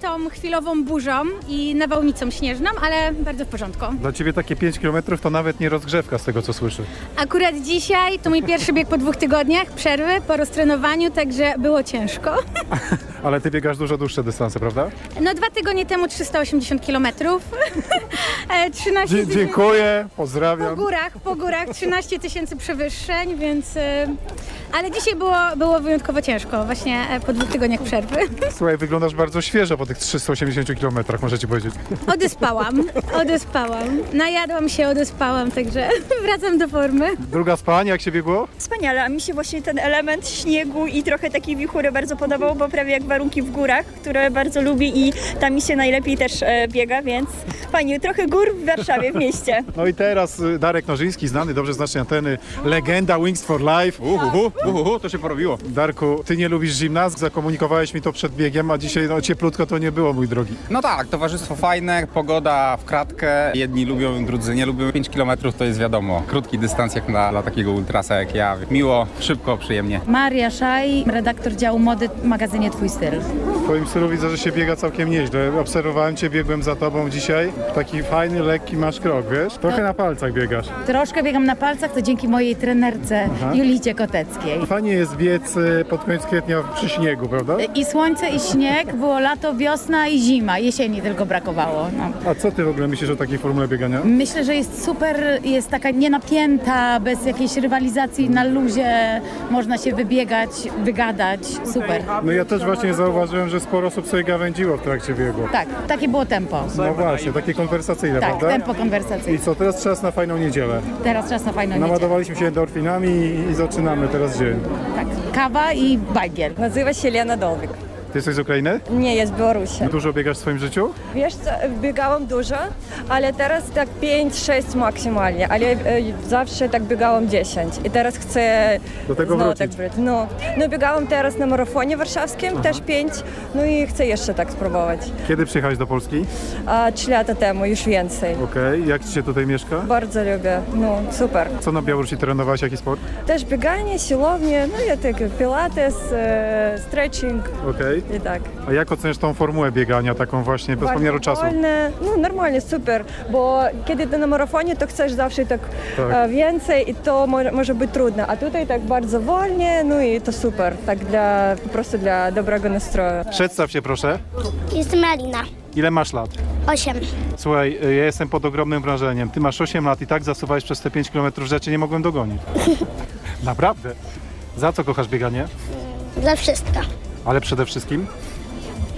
Speaker 27: tą chwilową burzą i nawałnicą śnieżną, ale bardzo w porządku.
Speaker 30: Dla ciebie takie 5 km to nawet nie rozgrzewka z tego, co słyszę.
Speaker 27: Akurat dzisiaj to mój pierwszy bieg po dwóch tygodniach przerwy, po roztrenowaniu, także było ciężko.
Speaker 30: Ale ty biegasz dużo dłuższe dystanse, prawda?
Speaker 27: No dwa tygodnie temu 380 km. 13
Speaker 30: Dzie-
Speaker 27: tysięcy-
Speaker 30: dziękuję,
Speaker 27: Po
Speaker 30: pozdrawiam.
Speaker 27: górach, po górach 13 tysięcy przewyższeń, więc... e, Ale dzisiaj było, było wyjątkowo ciężko, właśnie e, po dwóch tygodniach przerwy.
Speaker 30: Słuchaj, wyglądasz bardzo świeżo po tych 380 km, możecie ci powiedzieć.
Speaker 27: Odespałam, odespałam. Najadłam się, odespałam, także wracam do formy.
Speaker 30: Druga z pań, jak się biegło?
Speaker 28: Wspaniale, a mi się właśnie ten element śniegu i trochę takiej wichury bardzo podobał, bo prawie jak warunki w górach, które bardzo lubię i tam mi się najlepiej też e, biega, więc fajnie, trochę gór w Warszawie, w mieście.
Speaker 30: No i teraz y, Darek Nożyński, znany dobrze z naszej anteny, legenda Wings for Life.
Speaker 29: Uhuhu, uhuhu, to się porobiło.
Speaker 30: Darku, ty nie lubisz gimnazjum, zakomunikowałeś mi to przed biegiem, a dzisiaj no, cieplutko to nie było, mój drogi.
Speaker 29: No tak, towarzystwo fajne, pogoda w kratkę. Jedni lubią, drudzy nie lubią. 5 km to jest wiadomo, krótki dystans jak na, dla takiego ultrasa jak ja. Miło, szybko, przyjemnie.
Speaker 31: Maria Szaj, redaktor działu mody w magazynie Twój Styl.
Speaker 30: W twoim stylu widzę, że się biega całkiem nieźle. Obserwowałem cię, biegłem za tobą dzisiaj. Taki fajny, lekki masz krok, wiesz? Trochę na palcach biegasz.
Speaker 31: Troszkę biegam na palcach, to dzięki mojej trenerce
Speaker 30: Aha.
Speaker 31: Julicie Koteckiej.
Speaker 30: Fajnie jest biec y, pod koniec kwietnia przy śniegu, prawda?
Speaker 31: I słońce, i śnieg, było lato, wiosna i zima. Jesieni tylko brakowało. No.
Speaker 30: A co ty w ogóle myślisz o takiej formule biegania?
Speaker 31: Myślę, że jest super, jest taka nienapięta, bez jakiejś rywalizacji na luzie. Można się wybiegać, wygadać. Super.
Speaker 30: No ja też właśnie zauważyłem, że sporo osób sobie gawędziło w trakcie biegu.
Speaker 31: Tak, takie było tempo.
Speaker 30: No właśnie, takie konwersacyjne,
Speaker 31: Tak,
Speaker 30: prawda?
Speaker 31: tempo konwersacyjne.
Speaker 30: I co, teraz czas na fajną niedzielę.
Speaker 31: Teraz czas na fajną niedzielę.
Speaker 30: Naładowaliśmy się endorfinami i, zaczynamy teraz dzień.
Speaker 31: Tak, kawa i bagiel.
Speaker 28: Nazywa się Lena Dolwik.
Speaker 30: Ty jesteś z Ukrainy?
Speaker 32: Nie, jest z Białorusi.
Speaker 30: Dużo biegasz w swoim życiu?
Speaker 32: Wiesz co, biegałam dużo, ale teraz tak 5-6 maksymalnie, ale e, zawsze tak biegałam 10 i teraz chcę
Speaker 30: Do tego
Speaker 32: znowu
Speaker 30: wrócić.
Speaker 32: tak być. No, no biegałam teraz na marafonie warszawskim, też 5, no i chcę jeszcze tak spróbować.
Speaker 30: Kiedy przyjechałeś do Polski?
Speaker 32: A 3 lata temu, już więcej.
Speaker 30: Okej, jak ci się tutaj mieszka?
Speaker 32: Bardzo lubię, no super.
Speaker 30: Co na Białorusi trenowałaś, jaki sport?
Speaker 32: Też bieganie, siłownie, no ja tak pilates, e, stretching
Speaker 30: Okej.
Speaker 32: I tak.
Speaker 30: A jak oceniasz tą formułę biegania, taką właśnie bez pomiaru czasu?
Speaker 32: No normalnie, super, bo kiedy ty na maratonie, to chcesz zawsze tak,
Speaker 30: Tak.
Speaker 32: e, więcej i to może, może być trudne, a tutaj tak bardzo wolnie, no i to super, tak dla, po prostu dla dobrego nastroju.
Speaker 30: Przedstaw się proszę.
Speaker 33: Jestem Alina.
Speaker 30: Ile masz lat?
Speaker 33: 8.
Speaker 30: Słuchaj, y, ja jestem pod ogromnym wrażeniem. Ty masz 8 lat i tak zasuwałeś przez te 5 km rzeczy, nie mogłem dogonić. Naprawdę. Za co kochasz bieganie?
Speaker 33: Za wszystko.
Speaker 30: Ale przede wszystkim?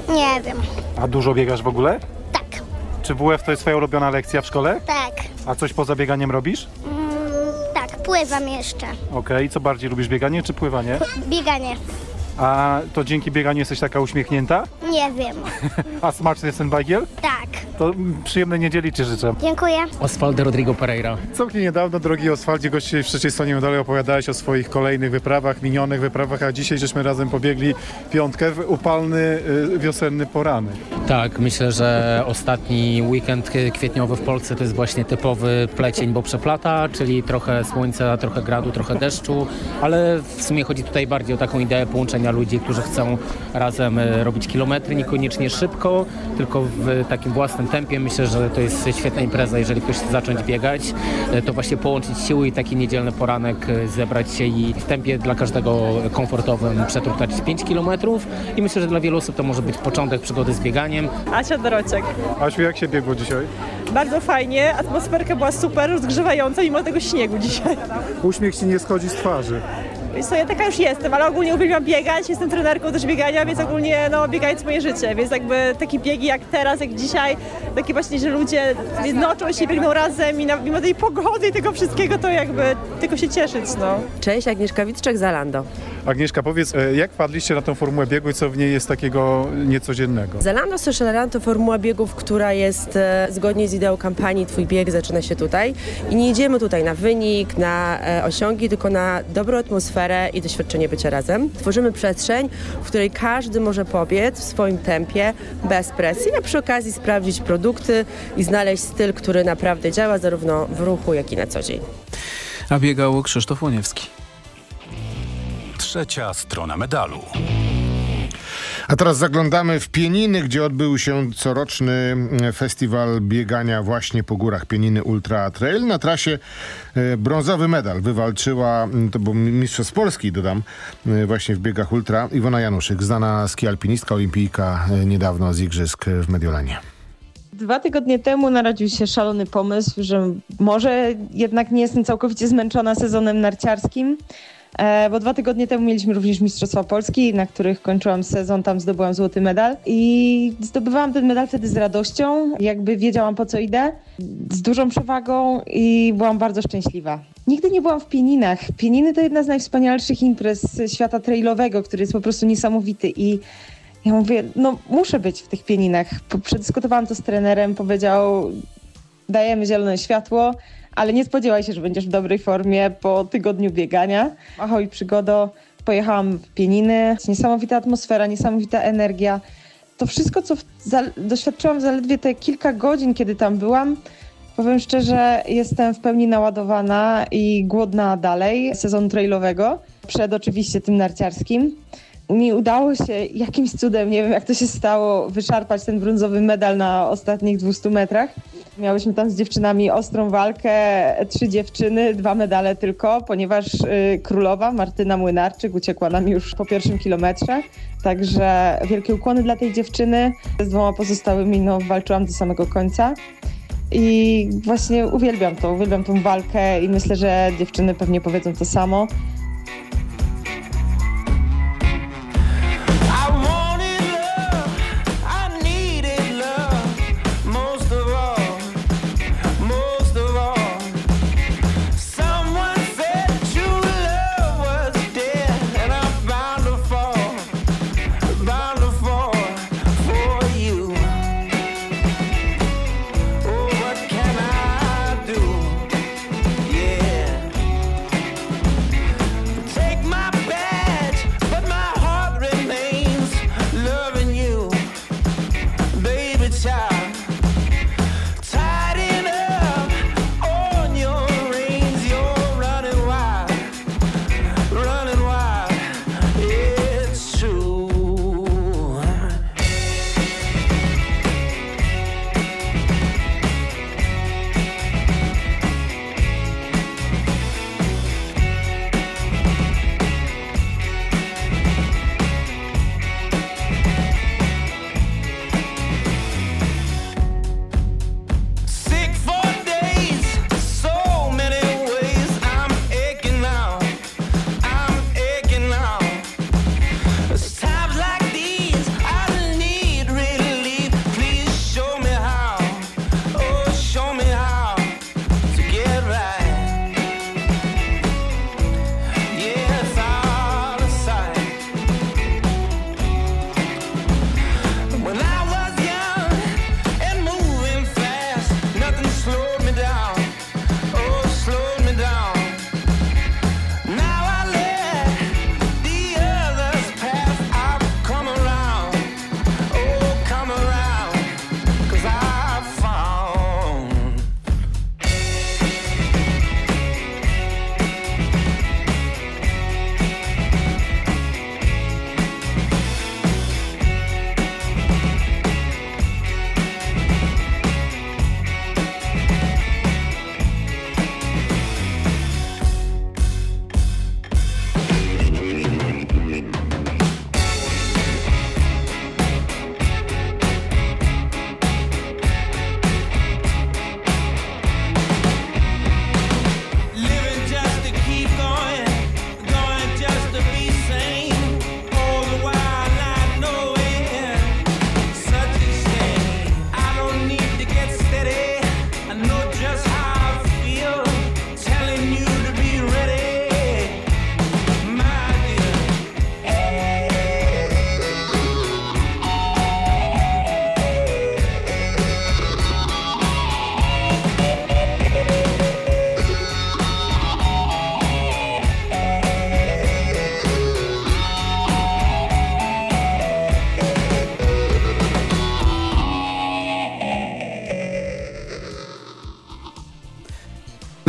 Speaker 33: Nie wiem.
Speaker 30: A dużo biegasz w ogóle?
Speaker 33: Tak.
Speaker 30: Czy WF to jest twoja ulubiona lekcja w szkole?
Speaker 33: Tak.
Speaker 30: A coś poza bieganiem robisz?
Speaker 33: Mm, tak, pływam jeszcze.
Speaker 30: Okej, co bardziej lubisz, bieganie czy pływanie?
Speaker 33: Bieganie.
Speaker 30: A to dzięki bieganiu jesteś taka uśmiechnięta?
Speaker 33: Nie wiem.
Speaker 30: A smaczny jest ten bajgiel?
Speaker 33: Tak.
Speaker 30: To przyjemnej niedzieli Ci życzę.
Speaker 33: Dziękuję.
Speaker 30: Osvaldo Rodrigo Pereira. Całkiem niedawno, drogi Oswaldzie, gościej w trzeciej stronie medalu opowiadałeś o swoich kolejnych wyprawach, minionych wyprawach, a dzisiaj żeśmy razem pobiegli piątkę w upalny y, wiosenny poranek.
Speaker 34: Tak, myślę, że ostatni weekend kwietniowy w Polsce to jest właśnie typowy plecień, bo przeplata, czyli trochę słońca, trochę gradu, trochę deszczu, ale w sumie chodzi tutaj bardziej o taką ideę połączenia ludzi, którzy chcą razem e, robić kilometry, niekoniecznie szybko, tylko w takim własnym tempie. Myślę, że to jest świetna impreza, jeżeli ktoś chce zacząć biegać, e, to właśnie połączyć siły i taki niedzielny poranek, e, zebrać się i w tempie dla każdego komfortowym przetrutać 5 kilometrów i myślę, że dla wielu osób to może być początek przygody z bieganiem.
Speaker 35: Asia Dorociak.
Speaker 30: Asiu, jak się biegło dzisiaj?
Speaker 35: Bardzo fajnie, atmosferka była super, rozgrzewająca mimo tego śniegu dzisiaj.
Speaker 30: Uśmiech Ci nie schodzi z twarzy.
Speaker 35: Co, ja taka już jestem, ale ogólnie uwielbiam biegać, jestem trenerką też biegania, więc ogólnie no, biegając moje życie, więc jakby takie biegi jak teraz, jak dzisiaj, takie właśnie, że ludzie jednoczą się, biegną razem i na, mimo tej pogody i tego wszystkiego, to jakby tylko się cieszyć, no.
Speaker 36: Cześć, Agnieszka Witczek, Zalando.
Speaker 30: Agnieszka, powiedz, e, jak padliście na tą formułę biegu i co w niej jest takiego niecodziennego?
Speaker 36: Zalando Social Run to formuła biegów, która jest e, zgodnie z ideą kampanii Twój bieg zaczyna się tutaj i nie idziemy tutaj na wynik, na e, osiągi, tylko na dobrą atmosferę i doświadczenie bycia razem. Tworzymy przestrzeń, w której każdy może pobiec w swoim tempie, bez presji, a przy okazji sprawdzić produkty i znaleźć styl, który naprawdę działa zarówno w ruchu, jak i na co dzień.
Speaker 22: A biegał Krzysztof Łoniewski.
Speaker 13: Trzecia strona medalu.
Speaker 23: A teraz zaglądamy w Pieniny, gdzie odbył się coroczny mm, festiwal biegania właśnie po górach Pieniny Ultra Trail. Na trasie e, brązowy medal wywalczyła, mm, to był mistrzostw Polski, dodam, e, właśnie w biegach ultra, Iwona Januszyk, znana skialpinistka, olimpijka e, niedawno z igrzysk w Mediolanie.
Speaker 37: Dwa tygodnie temu narodził się szalony pomysł, że może jednak nie jestem całkowicie zmęczona sezonem narciarskim, bo dwa tygodnie temu mieliśmy również Mistrzostwa Polski, na których kończyłam sezon, tam zdobyłam złoty medal i zdobywałam ten medal wtedy z radością, jakby wiedziałam po co idę, z dużą przewagą i byłam bardzo szczęśliwa. Nigdy nie byłam w Pieninach. Pieniny to jedna z najwspanialszych imprez świata trailowego, który jest po prostu niesamowity i ja mówię, no muszę być w tych pieninach. Przedyskutowałam to z trenerem, powiedział, dajemy zielone światło, ale nie spodziewaj się, że będziesz w dobrej formie po tygodniu biegania. Ahoj przygodo, pojechałam w pieniny. Niesamowita atmosfera, niesamowita energia. To wszystko, co za, doświadczyłam zaledwie te kilka godzin, kiedy tam byłam, powiem szczerze, jestem w pełni naładowana i głodna dalej sezonu trailowego, przed oczywiście tym narciarskim mi udało się jakimś cudem, nie wiem jak to się stało, wyczarpać ten brązowy medal na ostatnich 200 metrach. Miałyśmy tam z dziewczynami ostrą walkę, trzy dziewczyny, dwa medale tylko, ponieważ y, królowa Martyna Młynarczyk uciekła nam już po pierwszym kilometrze. Także wielkie ukłony dla tej dziewczyny. Z dwoma pozostałymi no, walczyłam do samego końca. I właśnie uwielbiam to, uwielbiam tą walkę i myślę, że dziewczyny pewnie powiedzą to samo.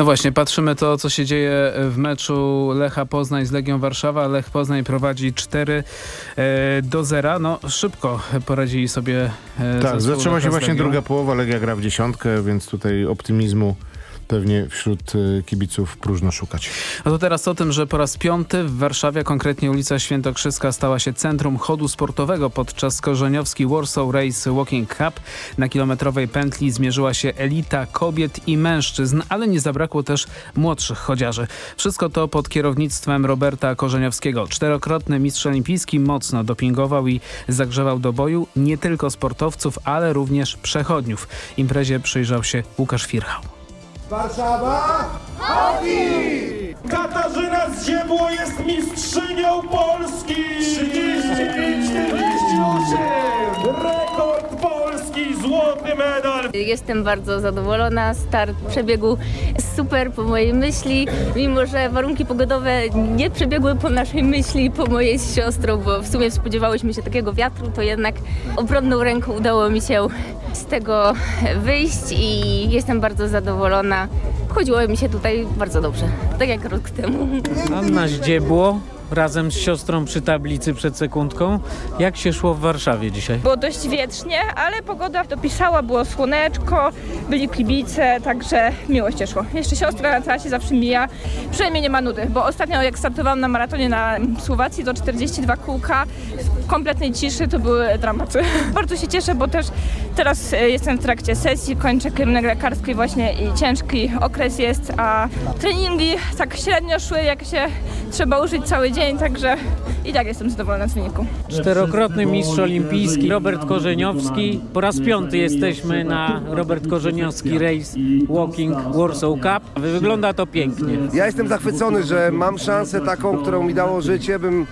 Speaker 22: Właśnie, patrzymy to, co się dzieje w meczu Lecha Poznań z Legią Warszawa. Lech Poznań prowadzi 4 e, do 0. No szybko poradzili sobie e,
Speaker 23: Tak, zatrzyma się właśnie druga połowa, Legia gra w dziesiątkę, więc tutaj optymizmu pewnie wśród y, kibiców próżno szukać.
Speaker 22: A to teraz o tym, że po raz piąty w Warszawie, konkretnie ulica Świętokrzyska stała się centrum chodu sportowego podczas korzeniowski Warsaw Race Walking Cup. Na kilometrowej pętli zmierzyła się elita kobiet i mężczyzn, ale nie zabrakło też młodszych chodziarzy. Wszystko to pod kierownictwem Roberta Korzeniowskiego. Czterokrotny mistrz olimpijski mocno dopingował i zagrzewał do boju nie tylko sportowców, ale również przechodniów. Imprezie przyjrzał się Łukasz Firchał.
Speaker 38: Warszawa, hockey! Katarzyna Zziebło jest mistrzynią Polski! 35-48! Rekord Polski, złoty medal!
Speaker 39: Jestem bardzo zadowolona. Start przebiegł super po mojej myśli, mimo że warunki pogodowe nie przebiegły po naszej myśli, po mojej z siostrą, bo w sumie spodziewałyśmy się takiego wiatru, to jednak obronną ręką udało mi się z tego wyjść i jestem bardzo zadowolona. Chodziło mi się tutaj bardzo dobrze, tak jak rok temu.
Speaker 40: Anna Zdziebło razem z siostrą przy tablicy przed sekundką. Jak się szło w Warszawie dzisiaj?
Speaker 41: Było dość wietrznie, ale pogoda dopisała, było słoneczko, byli kibice, także miło się szło. Jeszcze siostra na trasie zawsze mija, przynajmniej nie ma nudy, bo ostatnio jak startowałam na maratonie na Słowacji, to 42 kółka kompletnej ciszy to były dramaty. Bardzo się cieszę, bo też teraz e, jestem w trakcie sesji, kończę kierunek lekarski właśnie i ciężki okres jest, a treningi tak średnio szły, jak się trzeba użyć cały dzień, także i tak jestem zadowolona z wyniku.
Speaker 40: Czterokrotny mistrz olimpijski Robert Korzeniowski. Po raz piąty jesteśmy na Robert Korzeniowski Race Walking Warsaw Cup. Wygląda to pięknie.
Speaker 42: Ja jestem zachwycony, że mam szansę taką, którą mi dało życie, bym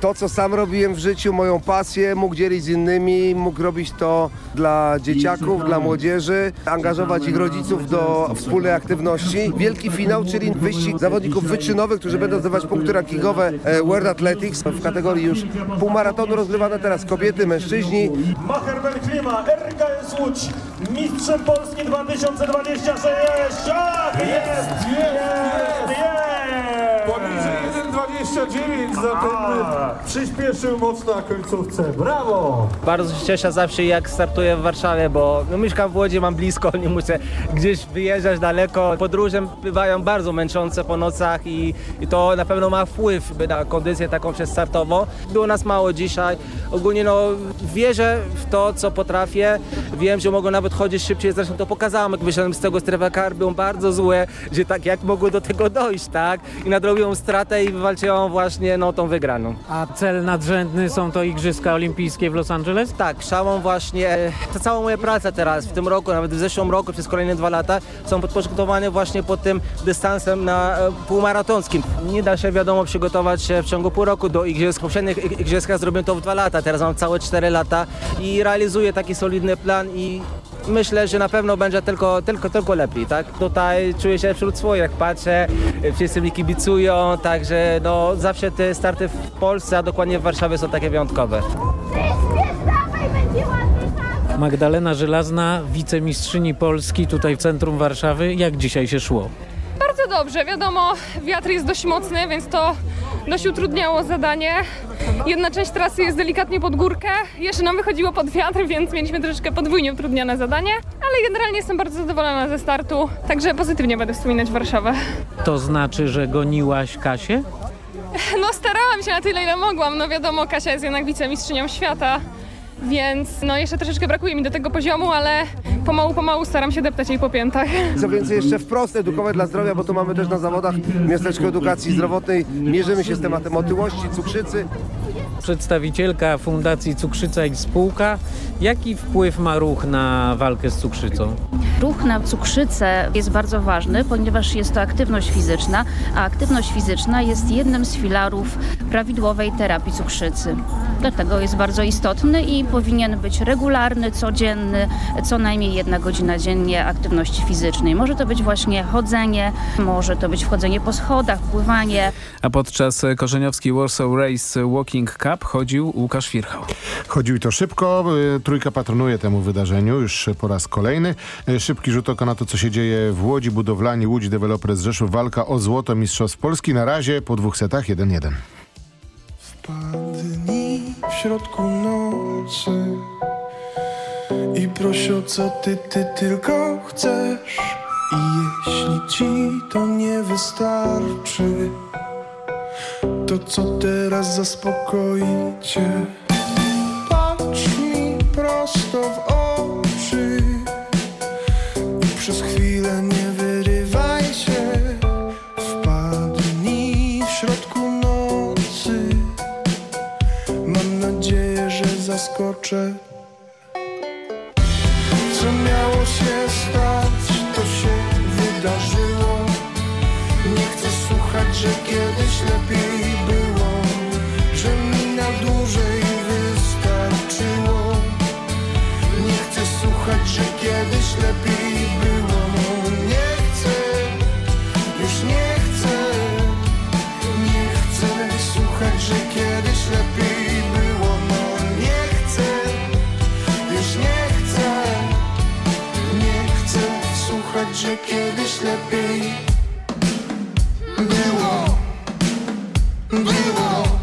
Speaker 42: to, co sam robiłem w życiu, moją pasję mógł dzielić z innymi, mógł robić to dla dzieciaków, dla młodzieży, angażować ich rodziców do wspólnej aktywności. Wielki finał, czyli wyścig zawodników wyczynowych, którzy będą zdawać punkty rankingowe e, World Athletics w kategorii już półmaratonu rozgrywane teraz kobiety, mężczyźni.
Speaker 38: Macherman Klima, RKS Łódź, mistrzem Polski 2026! Tak, jest! Jest! Jest!
Speaker 43: Poniżej 1,29, zatem przyspieszył mocno na końcówce. Brawo!
Speaker 44: Bardzo się cieszę zawsze jak startuję w Warszawie, bo no, mieszkam w Łodzi, mam blisko, nie muszę gdzieś wyjeżdżać daleko. Podróże bywają bardzo męczące po nocach i, i to na pewno ma wpływ na kondycję taką przedstartową. Było nas mało dzisiaj. Ogólnie no, wierzę w to, co potrafię. Wiem, że mogą nawet chodzić szybciej, zresztą to pokazałem, jak wyszedłem z tego strefa kar, były bardzo złe, że tak jak mogło do tego dojść, tak? I nadrobiłem stratę i wywalczyłem właśnie no, tą wygraną.
Speaker 40: A cel nadrzędny są to Igrzyska Olimpijskie w Los Angeles?
Speaker 44: Tak, szałą właśnie, to cała moja praca teraz, w tym roku, nawet w zeszłym roku, przez kolejne dwa lata, są podporządkowane właśnie pod tym dystansem na e, półmaratonskim. Nie da się, wiadomo, przygotować się w ciągu pół roku do igrzysk. W poprzednich ig- igrzyskach zrobiłem to w dwa lata, teraz mam całe cztery lata i realizuję taki solidny plan i myślę, że na pewno będzie tylko, tylko, tylko lepiej, tak? Tutaj czuję się wśród swoich, patrzę, wszyscy mi kibicują, także no zawsze te starty w Polsce, a dokładnie w Warszawie są takie wyjątkowe.
Speaker 40: Magdalena Żelazna, wicemistrzyni Polski tutaj w centrum Warszawy. Jak dzisiaj się szło?
Speaker 45: Dobrze, wiadomo, wiatr jest dość mocny, więc to dość utrudniało zadanie. Jedna część trasy jest delikatnie pod górkę, jeszcze nam wychodziło pod wiatr, więc mieliśmy troszeczkę podwójnie utrudnione zadanie, ale generalnie jestem bardzo zadowolona ze startu, także pozytywnie będę wspominać Warszawę.
Speaker 40: To znaczy, że goniłaś Kasię?
Speaker 45: No starałam się na tyle, ile mogłam, no wiadomo, Kasia jest jednak wicemistrzynią świata, więc no jeszcze troszeczkę brakuje mi do tego poziomu, ale pomału, pomału staram się deptać jej po piętach.
Speaker 42: Co więcej, jeszcze wprost edukować dla zdrowia, bo tu mamy też na zawodach Miasteczko Edukacji Zdrowotnej. Mierzymy się z tematem otyłości, cukrzycy.
Speaker 40: Przedstawicielka Fundacji Cukrzyca i Spółka. Jaki wpływ ma ruch na walkę z cukrzycą?
Speaker 46: Ruch na cukrzycę jest bardzo ważny, ponieważ jest to aktywność fizyczna, a aktywność fizyczna jest jednym z filarów prawidłowej terapii cukrzycy. Dlatego jest bardzo istotny i powinien być regularny, codzienny, co najmniej jedna godzina dziennie aktywności fizycznej. Może to być właśnie chodzenie, może to być wchodzenie po schodach, pływanie.
Speaker 22: A podczas korzeniowskiej Warsaw Race Walking Cup Cup chodził Łukasz Wirchał.
Speaker 23: Chodził i to szybko. Y, Trójka patronuje temu wydarzeniu już po raz kolejny. Y, Szybki rzut oka na to, co się dzieje w Łodzi. Budowlani Łódź Developers Rzeszów. Walka o złoto Mistrzostw Polski. Na razie po dwóch setach 1-1.
Speaker 16: Dni w środku nocy I prosi o co ty, ty tylko chcesz I jeśli ci to nie wystarczy To co teraz zaspokoi cię Patrz mi prosto w oczy I przez chwilę nie wyrywaj się Wpadnij w środku nocy Mam nadzieję, że zaskoczę. Co miało się stać, to się wydarzyło. Nie chcę słuchać, że kiedyś lepiej że kiedyś lepiej było. Było.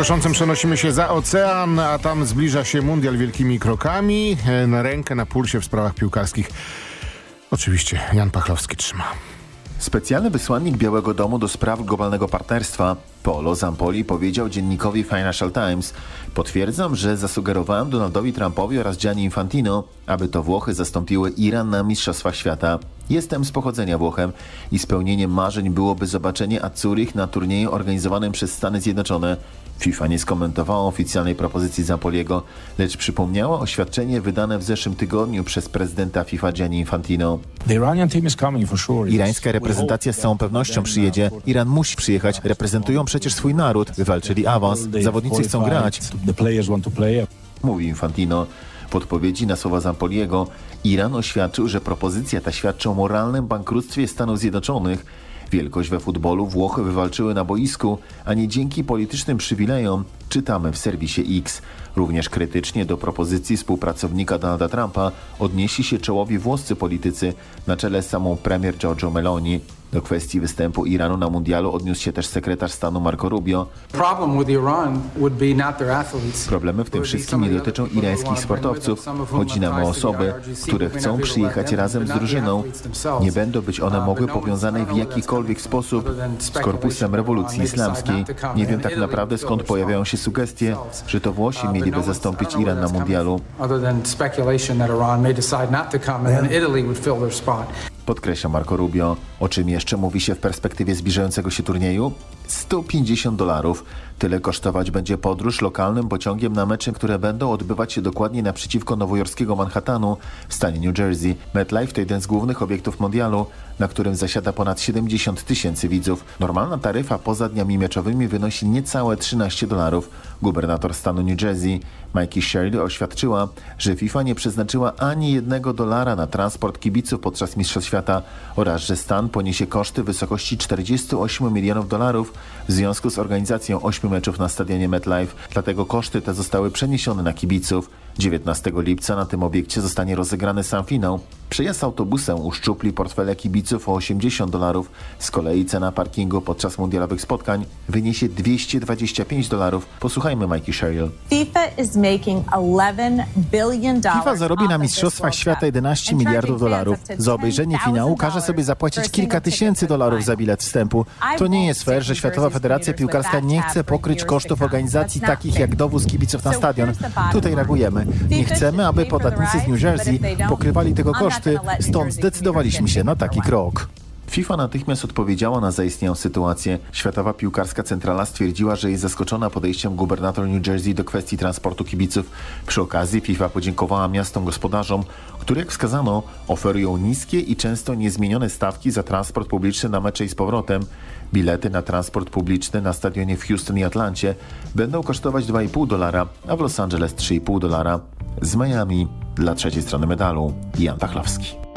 Speaker 23: Koszącym przenosimy się za ocean, a tam zbliża się mundial wielkimi krokami. E, Na rękę, na pulsie w sprawach piłkarskich. Oczywiście Jan Pachlowski trzyma.
Speaker 47: Specjalny wysłannik Białego Domu do spraw globalnego partnerstwa Polo Zampoli powiedział dziennikowi Financial Times Potwierdzam, że zasugerowałem Donaldowi Trumpowi oraz Gianni Infantino, aby to Włochy zastąpiły Iran na Mistrzostwach Świata. Jestem z pochodzenia Włochem i spełnieniem marzeń byłoby zobaczenie Azzurich na turnieju organizowanym przez Stany Zjednoczone. FIFA nie skomentowała oficjalnej propozycji Zampoliego, lecz przypomniała oświadczenie wydane w zeszłym tygodniu przez prezydenta FIFA Gianni Infantino. Irańska reprezentacja z całą pewnością przyjedzie. Iran musi przyjechać. Reprezentują przecież swój naród. Wywalczyli awans. Zawodnicy chcą grać. Mówi Infantino. W odpowiedzi na słowa Zampoliego Iran oświadczył, że propozycja ta świadczy o moralnym bankructwie Stanów Zjednoczonych. Wielkość we futbolu Włochy wywalczyły na boisku, a nie dzięki politycznym przywilejom, czytamy w serwisie X. Również krytycznie do propozycji współpracownika Donalda Trumpa odnieśli się czołowi włoscy politycy, na czele z samą premier Giorgio Meloni. Do kwestii występu Iranu na mundialu odniósł się też sekretarz stanu Marco Rubio. Problemy w tym wszystkim nie dotyczą irańskich sportowców. Chodzi nam o osoby, które chcą przyjechać razem z drużyną. Nie będą być one mogły powiązane w jakikolwiek sposób z korpusem rewolucji islamskiej. Nie wiem tak naprawdę skąd pojawiają się sugestie, że to Włosi mieliby zastąpić Iran na mundialu. Podkreśla Marco Rubio. O czym jeszcze mówi się w perspektywie zbliżającego się turnieju? 150 dolarów. Tyle kosztować będzie podróż lokalnym pociągiem na mecze, które będą odbywać się dokładnie naprzeciwko nowojorskiego Manhattanu w stanie New Jersey. MetLife to jeden z głównych obiektów mundialu, na którym zasiada ponad 70 tysięcy widzów. Normalna taryfa poza dniami meczowymi wynosi niecałe 13 dolarów. Gubernator stanu New Jersey Mikey Shirley oświadczyła, że FIFA nie przeznaczyła ani jednego dolara na transport kibiców podczas Mistrzostw Świata oraz że stan poniesie koszty w wysokości 48 milionów dolarów
Speaker 44: w związku z organizacją ośmiu meczów na stadionie MetLife, dlatego koszty te zostały przeniesione na kibiców. 19 lipca na tym obiekcie zostanie rozegrany sam finał. Przejazd autobusem uszczupli portfele kibiców o 80 dolarów. Z kolei cena parkingu podczas mundialowych spotkań wyniesie 225 dolarów. Posłuchajmy Mikey Sherrill.
Speaker 48: FIFA is making 11 billion
Speaker 47: FIFA zarobi na Mistrzostwach Świata 11 miliardów dolarów. Za obejrzenie finału każe sobie zapłacić kilka tysięcy dolarów za bilet wstępu. To nie jest fair, że Światowa Federacja Piłkarska nie chce pokryć kosztów organizacji takich jak dowóz kibiców na stadion. Tutaj reagujemy. Nie chcemy, aby podatnicy z New Jersey pokrywali tego koszty, stąd zdecydowaliśmy się na taki krok.
Speaker 44: FIFA natychmiast odpowiedziała na zaistniałą sytuację. Światowa Piłkarska Centrala stwierdziła, że jest zaskoczona podejściem gubernator New Jersey do kwestii transportu kibiców. Przy okazji FIFA podziękowała miastom gospodarzom, które jak wskazano oferują niskie i często niezmienione stawki za transport publiczny na mecze i z powrotem. Bilety na transport publiczny na stadionie w Houston i Atlancie będą kosztować 2,5 dolara, a w Los Angeles 3,5 dolara. Z Miami dla trzeciej strony medalu Jan Tachlowski.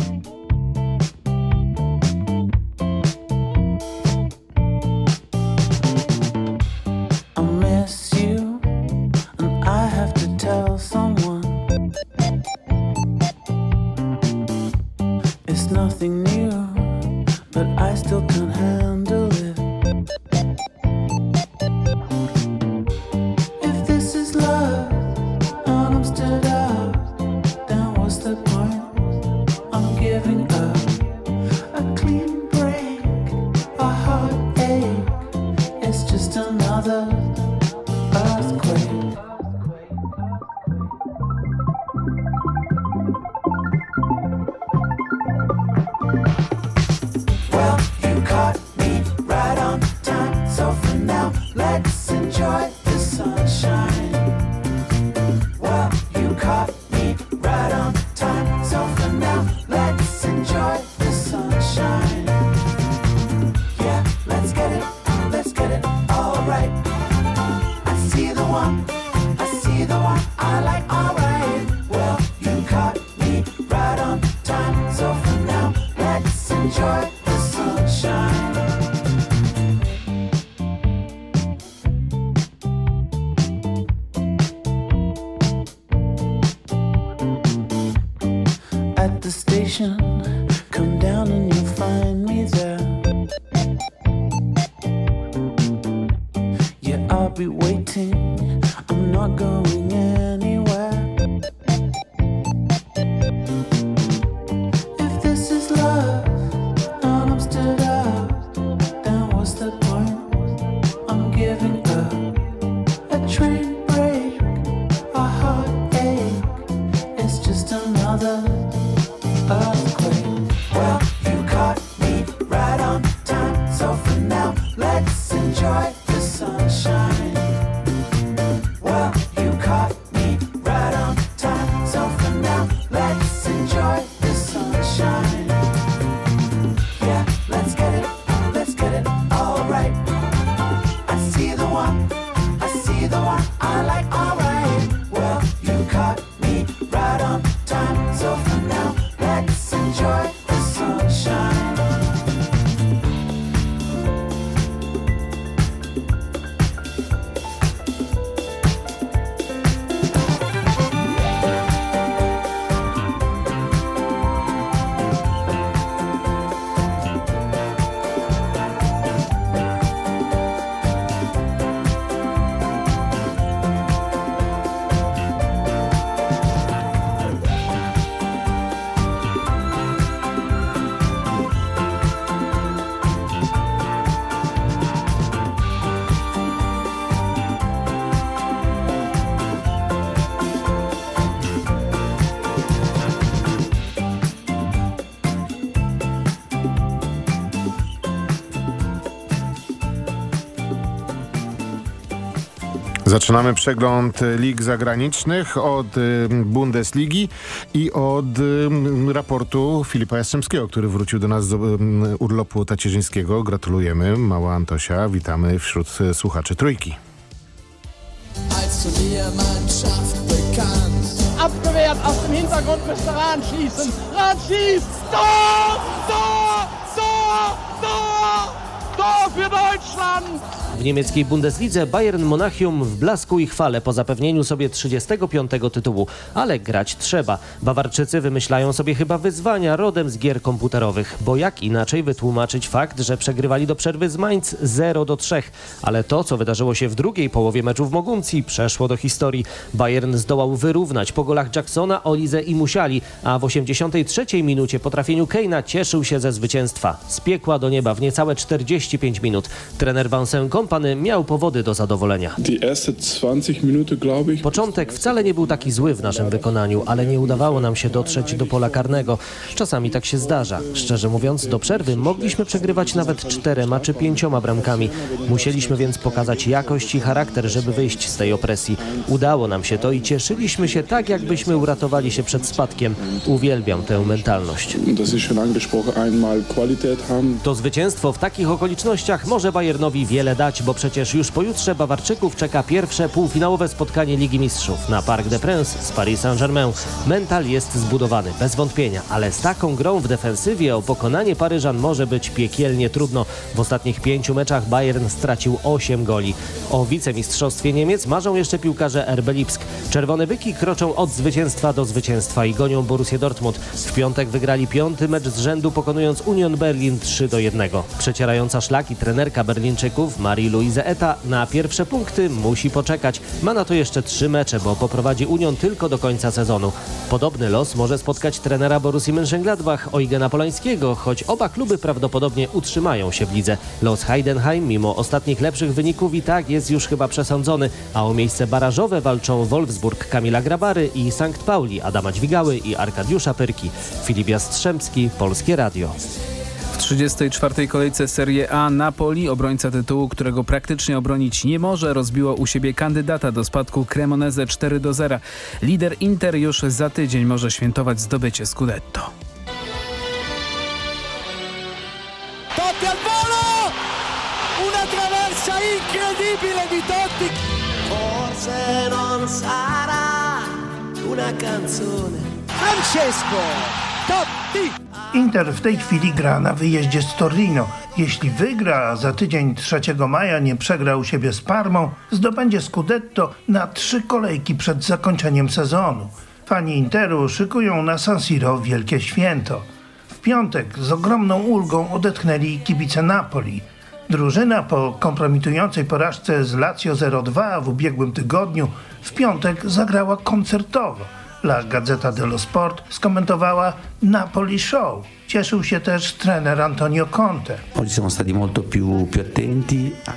Speaker 23: Zaczynamy przegląd lig zagranicznych od y, Bundesligi i od y, raportu Filipa Jastrzębskiego, który wrócił do nas z y, urlopu tacierzyńskiego. Gratulujemy. Mała Antosia, witamy wśród słuchaczy Trójki.
Speaker 49: Abgewehrt aus dem Hintergrund müsste Rahn schießen. Rahn schießt. Tor! Tor! Tor! Tor! Tor
Speaker 50: für Deutschland!
Speaker 51: W niemieckiej Bundeslidze Bayern Monachium w blasku i chwale po zapewnieniu sobie 35. tytułu. Ale grać trzeba. Bawarczycy wymyślają sobie chyba wyzwania rodem z gier komputerowych. Bo jak inaczej wytłumaczyć fakt, że przegrywali do przerwy z Mainz 0 do 3. Ale to, co wydarzyło się w drugiej połowie meczu w Moguncji, przeszło do historii. Bayern zdołał wyrównać po golach Jacksona, Olize i Musiali, a w 83 minucie po trafieniu Keina cieszył się ze zwycięstwa. Z piekła do nieba w niecałe 45 minut. Trener Vincent Kompany miał powody do zadowolenia. Początek wcale nie był taki zły w naszym wykonaniu, ale nie udawało nam się dotrzeć do pola karnego. Czasami tak się zdarza. Szczerze mówiąc, do przerwy mogliśmy przegrywać nawet czterema czy pięcioma bramkami. Musieliśmy więc pokazać jakość i charakter, żeby wyjść z tej opresji. Udało nam się to i cieszyliśmy się tak, jakbyśmy uratowali się przed spadkiem. Uwielbiam tę mentalność. To zwycięstwo w takich okolicznościach może Bayernowi wiele dać, bo przecież już pojutrze Bawarczyków czeka pierwsze półfinałowe spotkanie Ligi Mistrzów na Parc des Princes z Paris Saint-Germain. Mental jest zbudowany, bez wątpienia, ale z taką grą w defensywie o pokonanie Paryżan może być piekielnie trudno. W ostatnich pięciu meczach Bayern stracił 8 goli. O wicemistrzostwie Niemiec marzą jeszcze piłkarze RB Lipsk. Czerwone Byki kroczą od zwycięstwa do zwycięstwa i gonią Borussię Dortmund. W piątek wygrali piąty mecz z rzędu pokonując Union Berlin 3 do 1. Przecierająca szlaki trenerka Berlińczyków Marie-Louise Eta na pierwsze punkty musi poczekać. Ma na to jeszcze trzy mecze, bo poprowadzi Union tylko do końca sezonu. Podobny los może spotkać trenera Borussii Mönchengladbach Eugena Polańskiego, choć oba kluby prawdopodobnie utrzymają się w lidze. Los Heidenheim mimo ostatnich lepszych wyników i tak jest już chyba przesądzony, a o miejsce barażowe walczą Wolfsburg Kamila Grabary i Sankt Pauli Adama Dźwigały i Arkadiusza Pyrki. Filip Jastrzębski, Polskie Radio.
Speaker 22: W 34. kolejce Serie A Napoli, obrońca tytułu, którego praktycznie obronić nie może, rozbiło u siebie kandydata do spadku Cremoneze 4 do 0. Lider Inter już za tydzień może świętować zdobycie Scudetto.
Speaker 50: Totti al volo! Una traversa incredibile di Totti!
Speaker 52: Forse non sarà una canzone.
Speaker 50: Francesco!
Speaker 53: Inter w tej chwili gra na wyjeździe z Torino. Jeśli wygra, za tydzień 3 maja nie przegra u siebie z Parmą, zdobędzie Scudetto na trzy kolejki przed zakończeniem sezonu. Fani Interu szykują na San Siro wielkie święto. W piątek z ogromną ulgą odetchnęli kibice Napoli. Drużyna po kompromitującej porażce z Lazio 0-2 w ubiegłym tygodniu w piątek zagrała koncertowo. La Gazzetta dello Sport skomentowała Napoli Show. Cieszył się też trener Antonio Conte.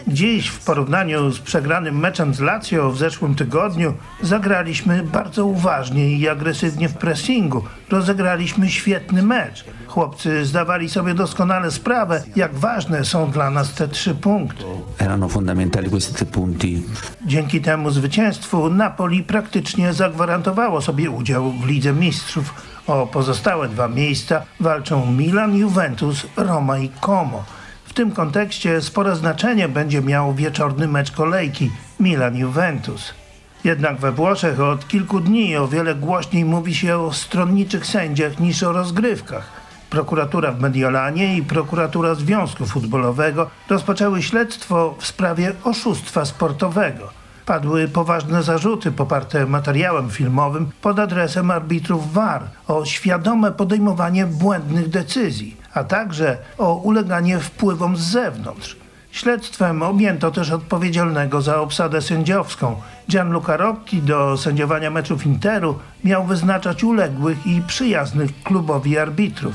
Speaker 53: Dziś w porównaniu z przegranym meczem z Lazio w zeszłym tygodniu zagraliśmy bardzo uważnie i agresywnie w pressingu. Rozegraliśmy świetny mecz. Chłopcy zdawali sobie doskonale sprawę, jak ważne są dla nas te trzy punkty.
Speaker 54: Erano fondamentali questi tre punti.
Speaker 53: Dzięki temu zwycięstwu Napoli praktycznie zagwarantowało sobie udział w Lidze Mistrzów. O pozostałe dwa miejsca walczą Milan, Juventus, Roma i Como. W tym kontekście spore znaczenie będzie miał wieczorny mecz kolejki Milan-Juventus. Jednak we Włoszech od kilku dni o wiele głośniej mówi się o stronniczych sędziach niż o rozgrywkach. Prokuratura w Mediolanie i prokuratura Związku Futbolowego rozpoczęły śledztwo w sprawie oszustwa sportowego. Padły poważne zarzuty poparte materiałem filmowym pod adresem arbitrów VAR o świadome podejmowanie błędnych decyzji, a także o uleganie wpływom z zewnątrz. Śledztwem objęto też odpowiedzialnego za obsadę sędziowską. Gianluca Rocchi do sędziowania meczów Interu miał wyznaczać uległych i przyjaznych klubowi arbitrów.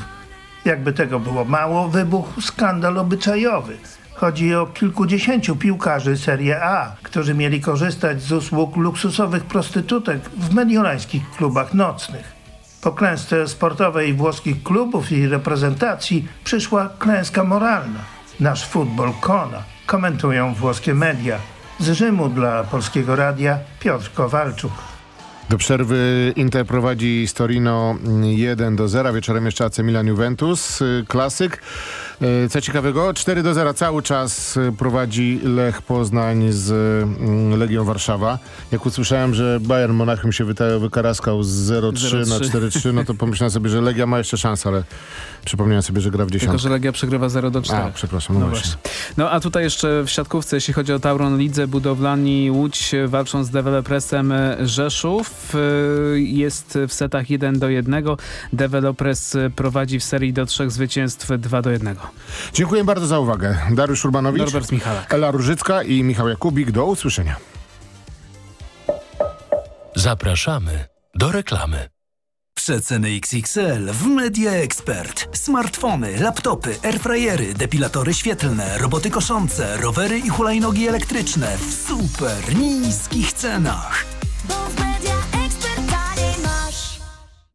Speaker 53: Jakby tego było mało, wybuchł skandal obyczajowy. Chodzi o kilkudziesięciu piłkarzy Serie A, którzy mieli korzystać z usług luksusowych prostytutek w mediolańskich klubach nocnych. Po klęsce sportowej włoskich klubów i reprezentacji przyszła klęska moralna. Nasz futbol kona, komentują włoskie media. Z Rzymu dla Polskiego Radia Piotr Kowalczuk.
Speaker 23: Do przerwy Inter prowadzi z Torino 1 do 0. Wieczorem jeszcze AC Milan Juventus. Klasyk. E, Co ciekawego, 4 do 0 cały czas e, prowadzi Lech Poznań z mm, Legią Warszawa. Jak usłyszałem, że Bayern Monachium się wykaraskał z 0-3 na
Speaker 22: 0-3.
Speaker 23: 4-3, no to pomyślałem sobie, że Legia ma jeszcze szansę, ale przypomniałem sobie, że gra w
Speaker 22: Tylko,
Speaker 23: dziesiątkę.
Speaker 22: że Legia przegrywa 0 do 4.
Speaker 23: A, przepraszam, no, właśnie.
Speaker 22: No a tutaj jeszcze w siatkówce, jeśli chodzi o Tauron Lidze, budowlani Łódź walczą z dewelopresem Rzeszów. Jest w setach 1 do 1. Developres prowadzi w serii do trzech zwycięstw 2 do 1.
Speaker 23: Dziękuję bardzo za uwagę. Dariusz Urbanowicz,
Speaker 22: Norbert Michalak.
Speaker 23: Ela Różycka i Michał Jakubik. Do usłyszenia.
Speaker 55: Zapraszamy do reklamy.
Speaker 42: Przeceny XXL w Media Expert. Smartfony, laptopy, airfryery, depilatory świetlne, roboty koszące, rowery i hulajnogi elektryczne w super niskich cenach.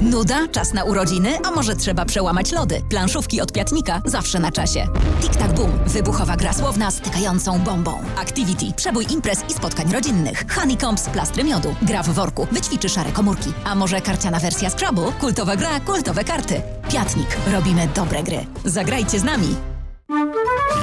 Speaker 56: Nuda, czas na urodziny, a może trzeba przełamać lody. Planszówki od Piatnika zawsze na czasie. Tic-tac boom, wybuchowa gra słowna stykającą bombą. Activity, przebój imprez i spotkań rodzinnych. Honeycombs, plastry miodu, gra w worku, wyćwiczy szare komórki. A może karciana wersja Scrabble? Kultowa gra, kultowe karty. Piatnik, robimy dobre gry. Zagrajcie z nami.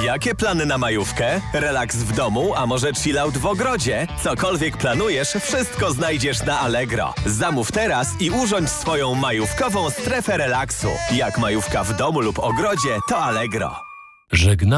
Speaker 5: Jakie plany na majówkę? Relaks w domu, a może chillout w ogrodzie? Cokolwiek planujesz, wszystko znajdziesz na Allegro. Zamów teraz i urządź swoją majówkową strefę relaksu. Jak majówka w domu lub ogrodzie, to Allegro.
Speaker 55: Żegna